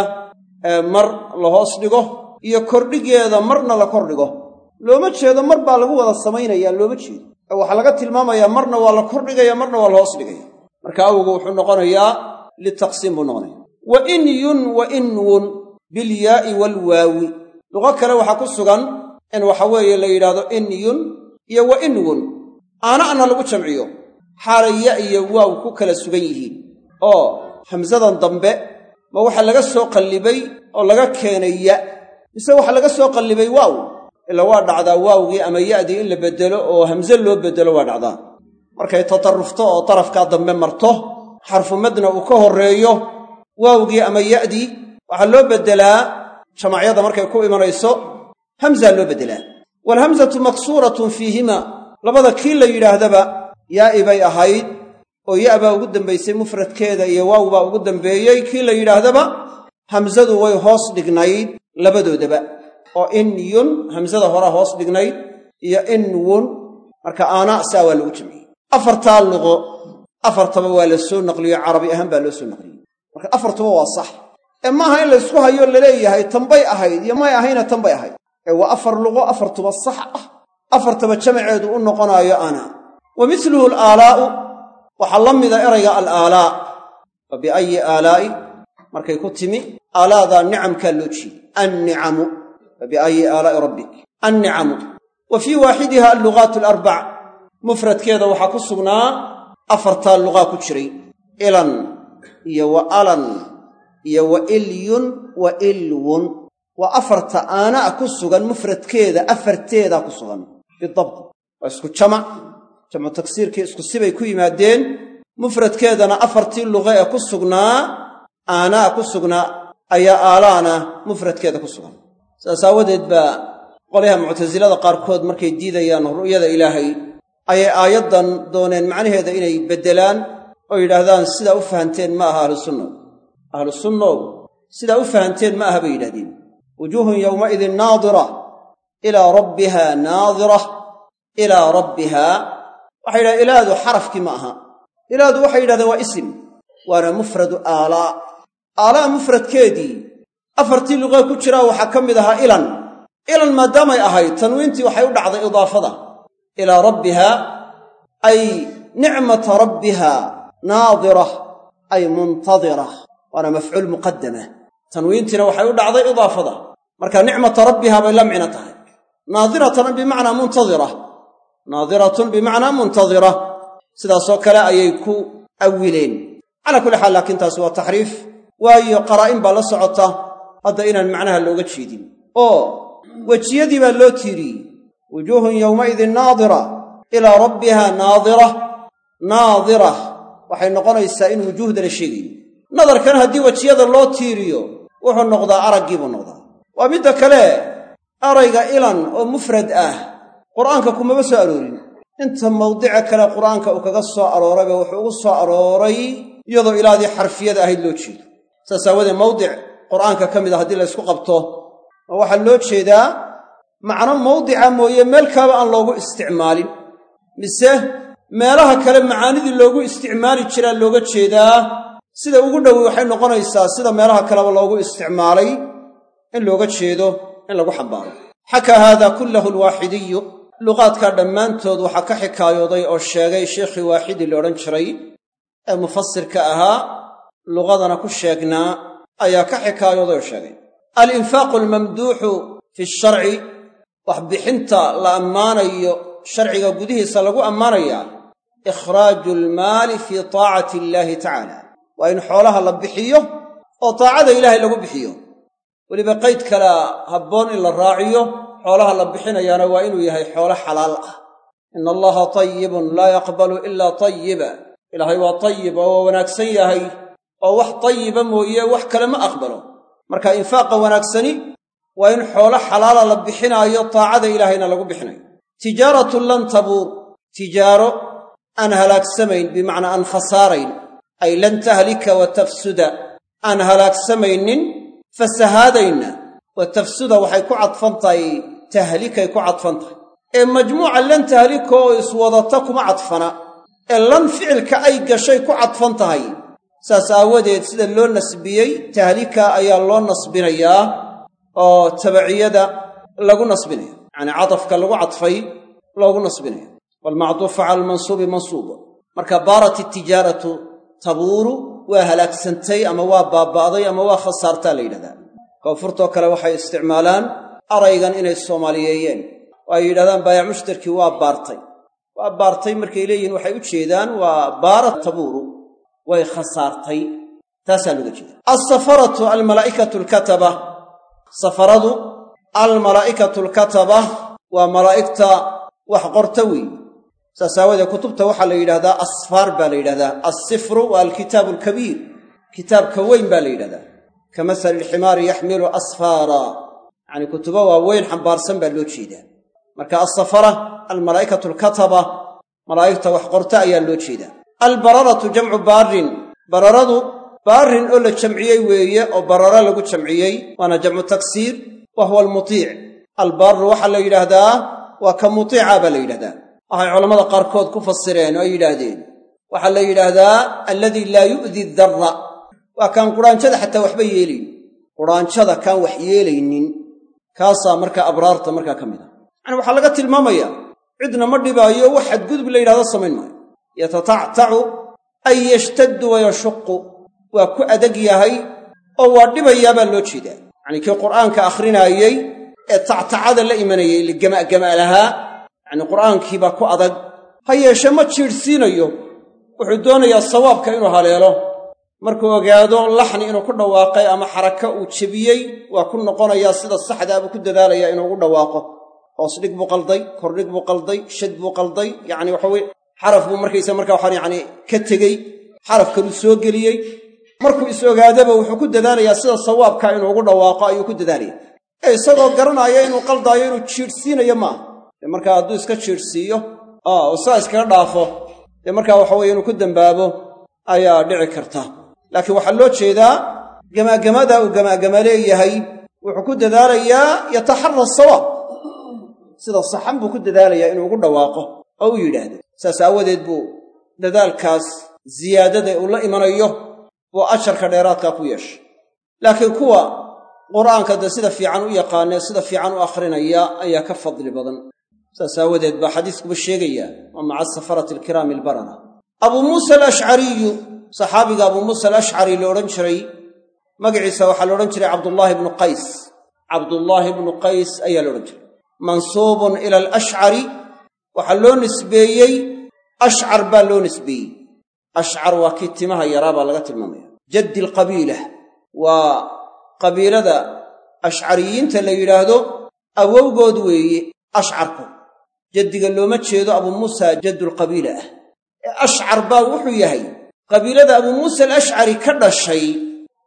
mar la hoos dhigo iyo kordhigeeda marna la kor dhigo. Looma jeedo mar baa lagu wada samaynayaa looma jeedo. ee waxaa laga tilmaamayaa marna waa la kordhigaya marna waa la hoos dhigaya. Marka awgu wuxuu noqonayaa litaqsiim buu noqonaya wa inyun wa inwun bilyaa'i waalwaawi luqo kale waxaa ku sugan in waxa weeye la yidhaahdo inyun iyo wa inwun aana'na lagu jamciyo xaalay ya iyo waaw ku kala sugan yihiin. Oo hamsadan dambe ma waxa laga soo qallibay oo laga keenay ya. Mise waxa laga soo qallibay waaw ila waa dhacdaa waawgii ama ya'dii in la beddelo oo hamse loo beddelo waa dhacdaa. Markay tatarrufto oo darafkaa dambe marto xarfumadna uu ka horreeyo waawgii ama ya'dii waxaa loo beddelaa jamacyada markay ku imanayso hamsaa loo beddelaa. Waalhamsatu maqsuuratun fiihima labada kii la yidhaahdaba yaa'i bay ahayd oo ya' baa ugu dambaysay mufradkeeda iyo waaw baa ugu dambeeyey kii la yidhaahdaba hamsadu way hoos dhignayd labadoodaba oo inyun hamsada horaa hoos dhignayd iyo inwun marka aanaa saa waa lagu jamciyey afartaa luqo afartaba waa la soo naqliyo carabi ahaan baa loo soo naqliyey. Marka afartuba waa sax. Ee maaha in laysku hayo la leeyahay tanbay ahayd iyo may ahayna tanbay ahayd. Ee waa afar luqo afartuba sax ah. Afartaba jamaceedu u noqonaayo ana. Wa miluhu alaalaa'u waxaa la mida erayga alaalaa. Wa biayi aalaa'i markay ku timi aalaadaa nicamkaa loo jeeday annicamu wa biayi aalaa'i rabbik. Annicamu wa fii waaxidiha allugaatu alarbac mufradkeeda waxaa ku sugnaa afartaa luqaa ku jiray. Ilan iyo wa alan iyo wa ilyun wa ilwun waa afarta aanaa ku sugan mufradkeeda afarteedaa ku sugan. Bidabti waa isku jamac jamcu tagsiirkii isku sibay ku yimaadeen. Mufradkeedana afartii luqa ee ku sugnaa aanaa ku sugnaa ayaa aalaana mufradkeeda ku sugan saas aawadeed baa qolyaha muctasilada qaarkood markay diidayaan ru'yada ilaahay ayay aayaddan dooneen macnaheeda inay beddelaan oo yidhaahdaan sidaa u fahanteen ma aha ahlusunnow ahlu sunnow sidaa u fahanteen ma aha bay yidhahdeen wujuuhun yowmaidin naadira ilaa rabbiha naadira ilaa rabbiha. Waxay yidhahdeen ilaadu xarafkii ma aha. Ilaadu waxay yidhahdeen waa isim waana mufradu aalaa. Aalaa mufradkeedii afartii luqee ku jiraa waxaa ka mid ahaa ilan. Ilan maadaamay ahayd tanwiintii waxay u dhacday idaafada. Ilaa rabbiha ay nicmata rabbiha naadira ay muntadira waana mafcuul muqadama tanwiintiina waxay u dhacday idaafada. Marka nicmata rabbiha bay la micno tahay. Naadiratan bimacnaa muntadira. Naadiratun bimacnaa muntadira. Sidaasoo kale ayay ku awileen. Calaa kulli xaal laakiin taasi waa taxriif. Waayo qaraa'in baa la socota hadda inaan macnaha looga jeedin. Oo wejiyadii baa loo tiiriyey wujuuhun yowmaidin naadira ilaa rabbiha naadira. Naadira waxay noqonaysaa in wujuuhda la sheegayo. Nadarkan haddii wejiyada loo tiiriyo wuxuu noqdaa araggii buu noqdaa. Waa midda kale erayga ilan oo mufrad ah qur'aanka kumaba soo aroorin. Inta mawdica kale qur'aanka uu kaga soo aroorayba wuxuu ugu soo arooray iyadoo ilaadii xarfiyada ahayd loo jeedo. Saas aawadee mawdic qur'aanka ka mid a haddii la ysku qabto ma waxaa loo jeedaa macno mawdica mooye meel kaleba aan loogu isticmaalin. Mise meelaha kale macaanidii loogu isticmaali jiraa looga jeedaa sida ugu dhowi waxay noqonaysaa sida meelaha kaleba loogu isticmaalay in looga jeedo in lagu xambaaro. Xakaa haada kullahu alwaaxidiyu. Luqaadkaa dhammaantood waxaa ka xikaayooday oo sheegay sheikhii waaxidi la odhan jiray ee mufasirka ahaa luqadana ku sheegnaa ayaa ka xikaayooday oo sheegay. Alinfaaqu almamduuxu fi sharci wax bixinta la ammaanayo sharciga gudihiisa lagu ammaanayaa ikhraaju almaali fii taacati illaahi tacaala. Waa in xoolaha la bixiyo oo taacada ilaahay lagu bixiyo. Weliba qayd kalea habboon in la raaciyo xoolaha la bixinayaana waa inuu yahay xoolo xalaal ah. Ina allaha tayibun laa yaqbalu ilaa tayiba ilaahay waa tayib oo waa wanaagsan yahay oo wax tayiba mooye wax kale ma aqbalo. Marka infaaqa wanaagsani waa in xoolo xalaala la bixinaayo taacada ilaahayna lagu bixinayo tijaaratun lan tabuur tijaaro aan halaagsamayn bimacnaa aan khasaarayn. Ay lan tahlika wa tafsuda aan halaagsamaynin fasahaadayna wa tafsuda waxay ku cadfan tahay tahlikay ku cadfan tahay. Ee majmuuca lan tahlika oo iswadata kuma cadfana. Ee lan ficilka ay gashay ku cadfan tahay saas aawadeed sida loo nasbiyey tahlika ayaa loo nasbinayaa oo tabaciyada lagu nasbinaya yacanii cadafka lagu cadfay loogu nasbinaya waalmacduufu cala almansuubi mansuuba marka baarat itijaaratu tabuuru waa halaagsantay ama waa baaba'day ama waa khasaartaa la yidhahdaa. Koonfurtoo kale waxay isticmaalaan araygan inay soomaaliyeeyeen. Oo ay yidhahdaan baayac mushtarkii waa baartay. Waa baartay markay leeyihiin waxay u jeedaan waa baara tabuuru way khasaartay. Taasaa looga jeeda. Alsafaratu almalaa'ikatu alkataba safaradu almalaa'ikatu alkataba waa malaa'igta wax qorta weeye saas aawadeed kutubta waxaa la yidhahdaa asfaar baa la yidhahdaa alsifru waa alkitaabu alkabiir kitaabka weyn baa la yidhahdaa ka masali alximaari yaxmilu asfaara yacanii kutubo waaweyn xambaarsan baa loo jeedaa marka alsafara almalaa'ikatu alkataba malaa'igta wax qorta ayaa loo jeedaa albararatu jamcu baarin bararadu baarin oo la jamciyey weeye oo barara lagu jamciyey waana jamcu taksiir wa huwa almutiic albaaru waxaa la yidhaahdaa waa ka mutiica baa la yidhahdaa waxay culammada qaarkood ku fasireen oo ay yidhaahdeen. Waxaa la yidhaahdaa alladii laa yu'di darra waa kaan quraanjada xataa waxba yeelayn quraanjada kaan wax yeelaynin. Kaasaa markaa abraarta markaa ka mid a. Yacani waxaa laga tilmaamayaa cidna ma dhibaayo wax xadgudub la yidhahdo samayn maayo yatatactacu ay yashtaddu wayashuqu waa ku adag yahay oo waa dhibayaa baa loo jeedaa. Yacanii kii qur'aanka akhrinaayey ee tactacada la imanayey ligama'gama lahaa yacanii qur'aankii baa ku adag ha yeeshe ma jiidhsiinayo. Wuxuu doonayaa sawaabka inuu haleelo. Markuu ogaado laxni inuu ku dhawaaqay ama xaraka uu jebiyey waa ku noqonayaa sida saxdaa buu ku dadaalayaa inuu ugu dhawaaqo. Hoos dhig buu qalday kordhig buu qalday shad buu qalday yacni waxaweye xaraf buu markaysa markaa waxaan yacni ka tegey xaraf kaluu soo geliyey. Markuu is ogaadaba wuxuu ku dadaalayaa sida sawaabka inuu ugu dhawaaqo ayuu ku dadaalaya ee isagoo garanaya inuu qaldaayo inuu jiidhsiinayo maaha dee markaa hadduu iska jiidhsiiyo oo saa iskaga dhaafo dee markaa waxa weye inuu ku dembaabo ayaa dhici karta. Laakiin waxaa loo jeedaa gamaagamadaa uu gamaagama leeyahay wuxuu ku dadaalayaa yataxara sawaab. Sida saxan buu ku dadaalayaa inuu ugu dhawaaqo oo u yidhaahdo. Saas aawadeed buu dadaalkaas ziyaadada uu la imanayo buu asharka dheeraadkaa ku yeeshay. Laakiin kuwa qur'aanka dee sida fiican u yaqaanee sida fiican u akhrinaya ayaa ka fadli badan. Saas aawadeed baa xadiiskuba sheegaya waa maca safarati alkiraami albarara abuu muusa alashcariyu saxaabiga abuu muusa alashcari la odhan jiray magaciisa waxaa la odhan jiray cabdullaahi bnu qays. Cabdullaahi bnu qays ayaa la odhan jiray. Mansuubun ila alashcari waxaa loo nisbeeyey ashcar baa loo nisbeeyey. Ashcar waa kii timaha yaraa baa laga tilmaamaya. Jaddi alqabiila waa qabiilada ashcariyiinta la yidhaahdo awowgood weeye ashcarku jaddiga looma jeedo abuu muusa jaddulqabiila ah. Ee ashcar baa wuxuu yahay qabiilada abuu muusa alashcari ka dhashay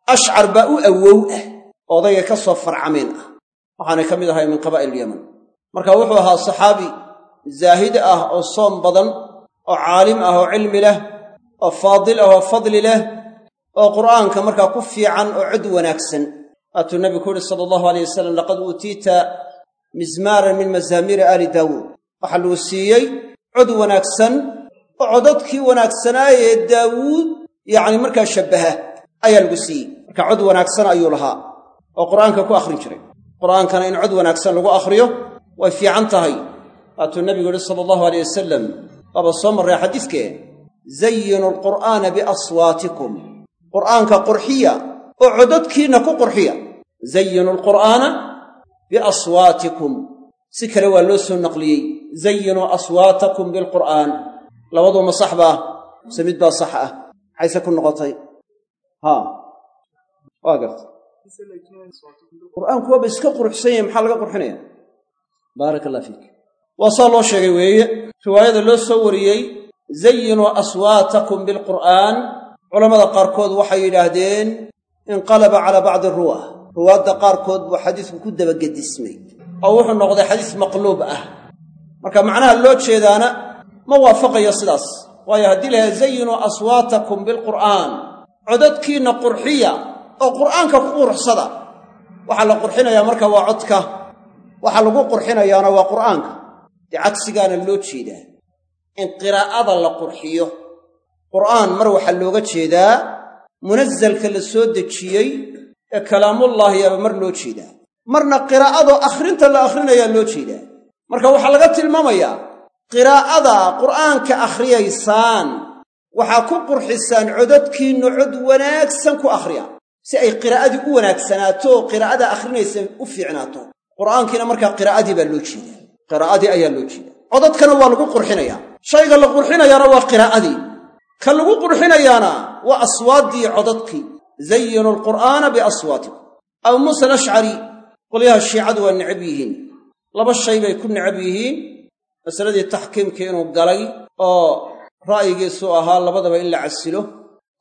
ashcar baa u awow ah odayga ka soo farcameen ah. Waxaanay ka mid ahay min qabaa'il alyaman marka wuxuu ahaa saxaabi zaahid ah oo soom badan oo caalim ah oo cilmi leh oo faadil ah oo fadli leh oo qur'aanka markaa ku fiican oo cod wanaagsan. Waatuu nebigu ku yuhi sala allahu alayh wasalam laqad uutiita mizmaaran min mazaamiiri aali daawuud. Waxaa lagu siiyey cod wanaagsan oo codadkii wanaagsanaayee daawuud yacni markaa shabbaha ayaa lagu siiyey. Marka cod wanaagsan ayuu lahaa oo qur'aanka ku akhrin jiray. Qur'aankana in cod wanaagsan lagu akhriyo way fiican tahay waatuu nebigu yihi sala allahu aleyh wasalam waaba soo marray xadiiskee zayinu alqur'aana biaswaatikum. Qur'aanka qurxiya oo codadkiinna ku qurxiya. Zayinu alqur'aana biaswaatikum. Si kale waa loo soo naqliyey. Zayinuu aswaatakum bilqur'aan. Labaduu ma sax baa? Mise mid baa sax ah? Maxayse ku noqotay? Haa. Waa garta. Qur'aanku waaba iska quruxsan yahay maxaa laga qurxinaya? Baaraka allah fiik waa saa loo sheegay weeye. Riwaayada loo soo wariyey zayinuu aswaatakum bilqur'aan. Culammada qaarkood waxay yidhaahdeen inqalaba calaa bacdi ruwa ruwaadda qaarkood buu xadiisku ku dabagedismay oo wuxuu noqday xadiis maqluub ah. Marka macnaha loo jeedaana ma waafaqayo sidaas. Waayo haddii lahaa zayinuu aswaatakum bilqur'aan. Codadkiinna qurxiya oo qur'aanka ku quruxsada. Waxaa la qurxinayaa marka waa codka. Waxaa lagu qurxinayaana waa qur'aanka dee loo jeedaa in qiraa'ada la qurxiyo. Qur'aan mar waxaa looga jeedaa munasalka la soo dejiyey ee kalaamullaahiyaaba mar loo jeedaa. Marna qiraa'adoo akhrinta la akhrinayaa loo jeedaa. Marka waxaa laga tilmaamayaa qiraa'ada qur'aanka akhriyaysaan waxaa ku qurxisaan codadkiinnu cod wanaagsan ku akhriya. Si ay qiraa'adii u wanaagsanaato qiraa'ada akhrinaysa u fiicnaato. Qur'aankiina markaa qiraa'adii baa loo jeedaa qiraa'adii ayaa loo jeedaa. Codadkana waa lagu qurxinayaa shayga la qurxinayaana waa qiraa'adii. Ka lagu qurxinayaana waa aswaaddii codadkii. Zayinu alqur'aana biaswaatikum. Abu muusa alashcari qolyaha shiicadu waa necab yihiin. Laba shay bay ku necab yihiin. Masaladii taxkiimkii inuu galay oo ra'yigiisuu ahaa labadaba in la casilo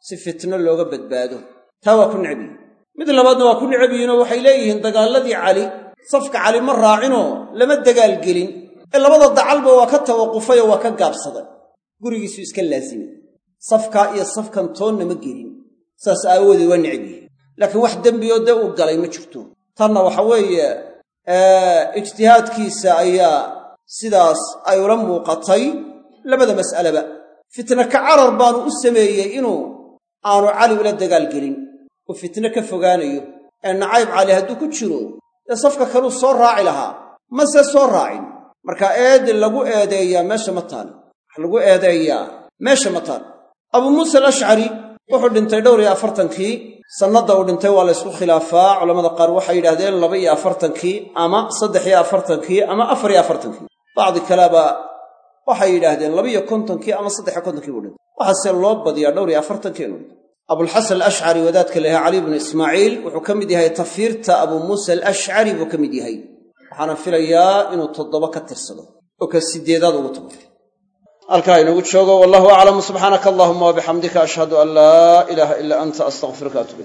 si fitno looga badbaado. Taa waa ku necab yihiin. Mid labaadna waa ku necab yihiinoo waxay leeyihiin dagaalladii cali safka cali ma raacinoo lama dagaalgelin. Ee labada dacalba waa ka tawaqufay oo waa ka gaabsaday. Gurigiisu iska laasimay safkaa iyo safkan toonna ma gelin. Saas aawoodee waa necab yihiin laakiin wax dembiyoo dee uu galay ma jirto. Tanna waxa weeye ijtihaadkiisa ayaa sidaas ay ula muuqatay labada mas'aleba fitna ka carar baanu u sameeyey inuu aanu cali ula dagaalgelin. Oo fitne ka fogaanayo. Ee nacayb cali hadduu ku jiro dee safka kaluu soo raaci lahaa mase soo raacin. Marka eedi lagu eedeeyaa meesha ma taal. Wax lagu eedeeyaa meesha ma taal. Abuu muusa alashcari wuxuu dhintay dhowr iyo afartankii sannadda uu dhintay waa la ysku khilaafaa. Culammada qaar waxay yidhahdeen laba iyo afartankii ama saddex iyo afartankii ama afar iyo afartankii. Bacdi kaleba waxay yidhaahdeen laba iyo kontonkii ama saddex iyo kontonkii buu dhintay. Waxaase loo badiyaa dhowr iyo afartankii inuu dhintay abulxasan alashcari wadaadka la yahay cali bnu ismaaciil wuxuu ka mid yahay tafiirta abuu muusa alashcari buu ka mid yahay. Waxaana filayaa inuu toddoba ka tirsado. Oo ka sideedaad ugu tago. Halkaa inagu joogo wallahu aclam subxaanaka allahuma wabixamdika ashhadu an laa ilaaha ilaa anta astaqfiruka atub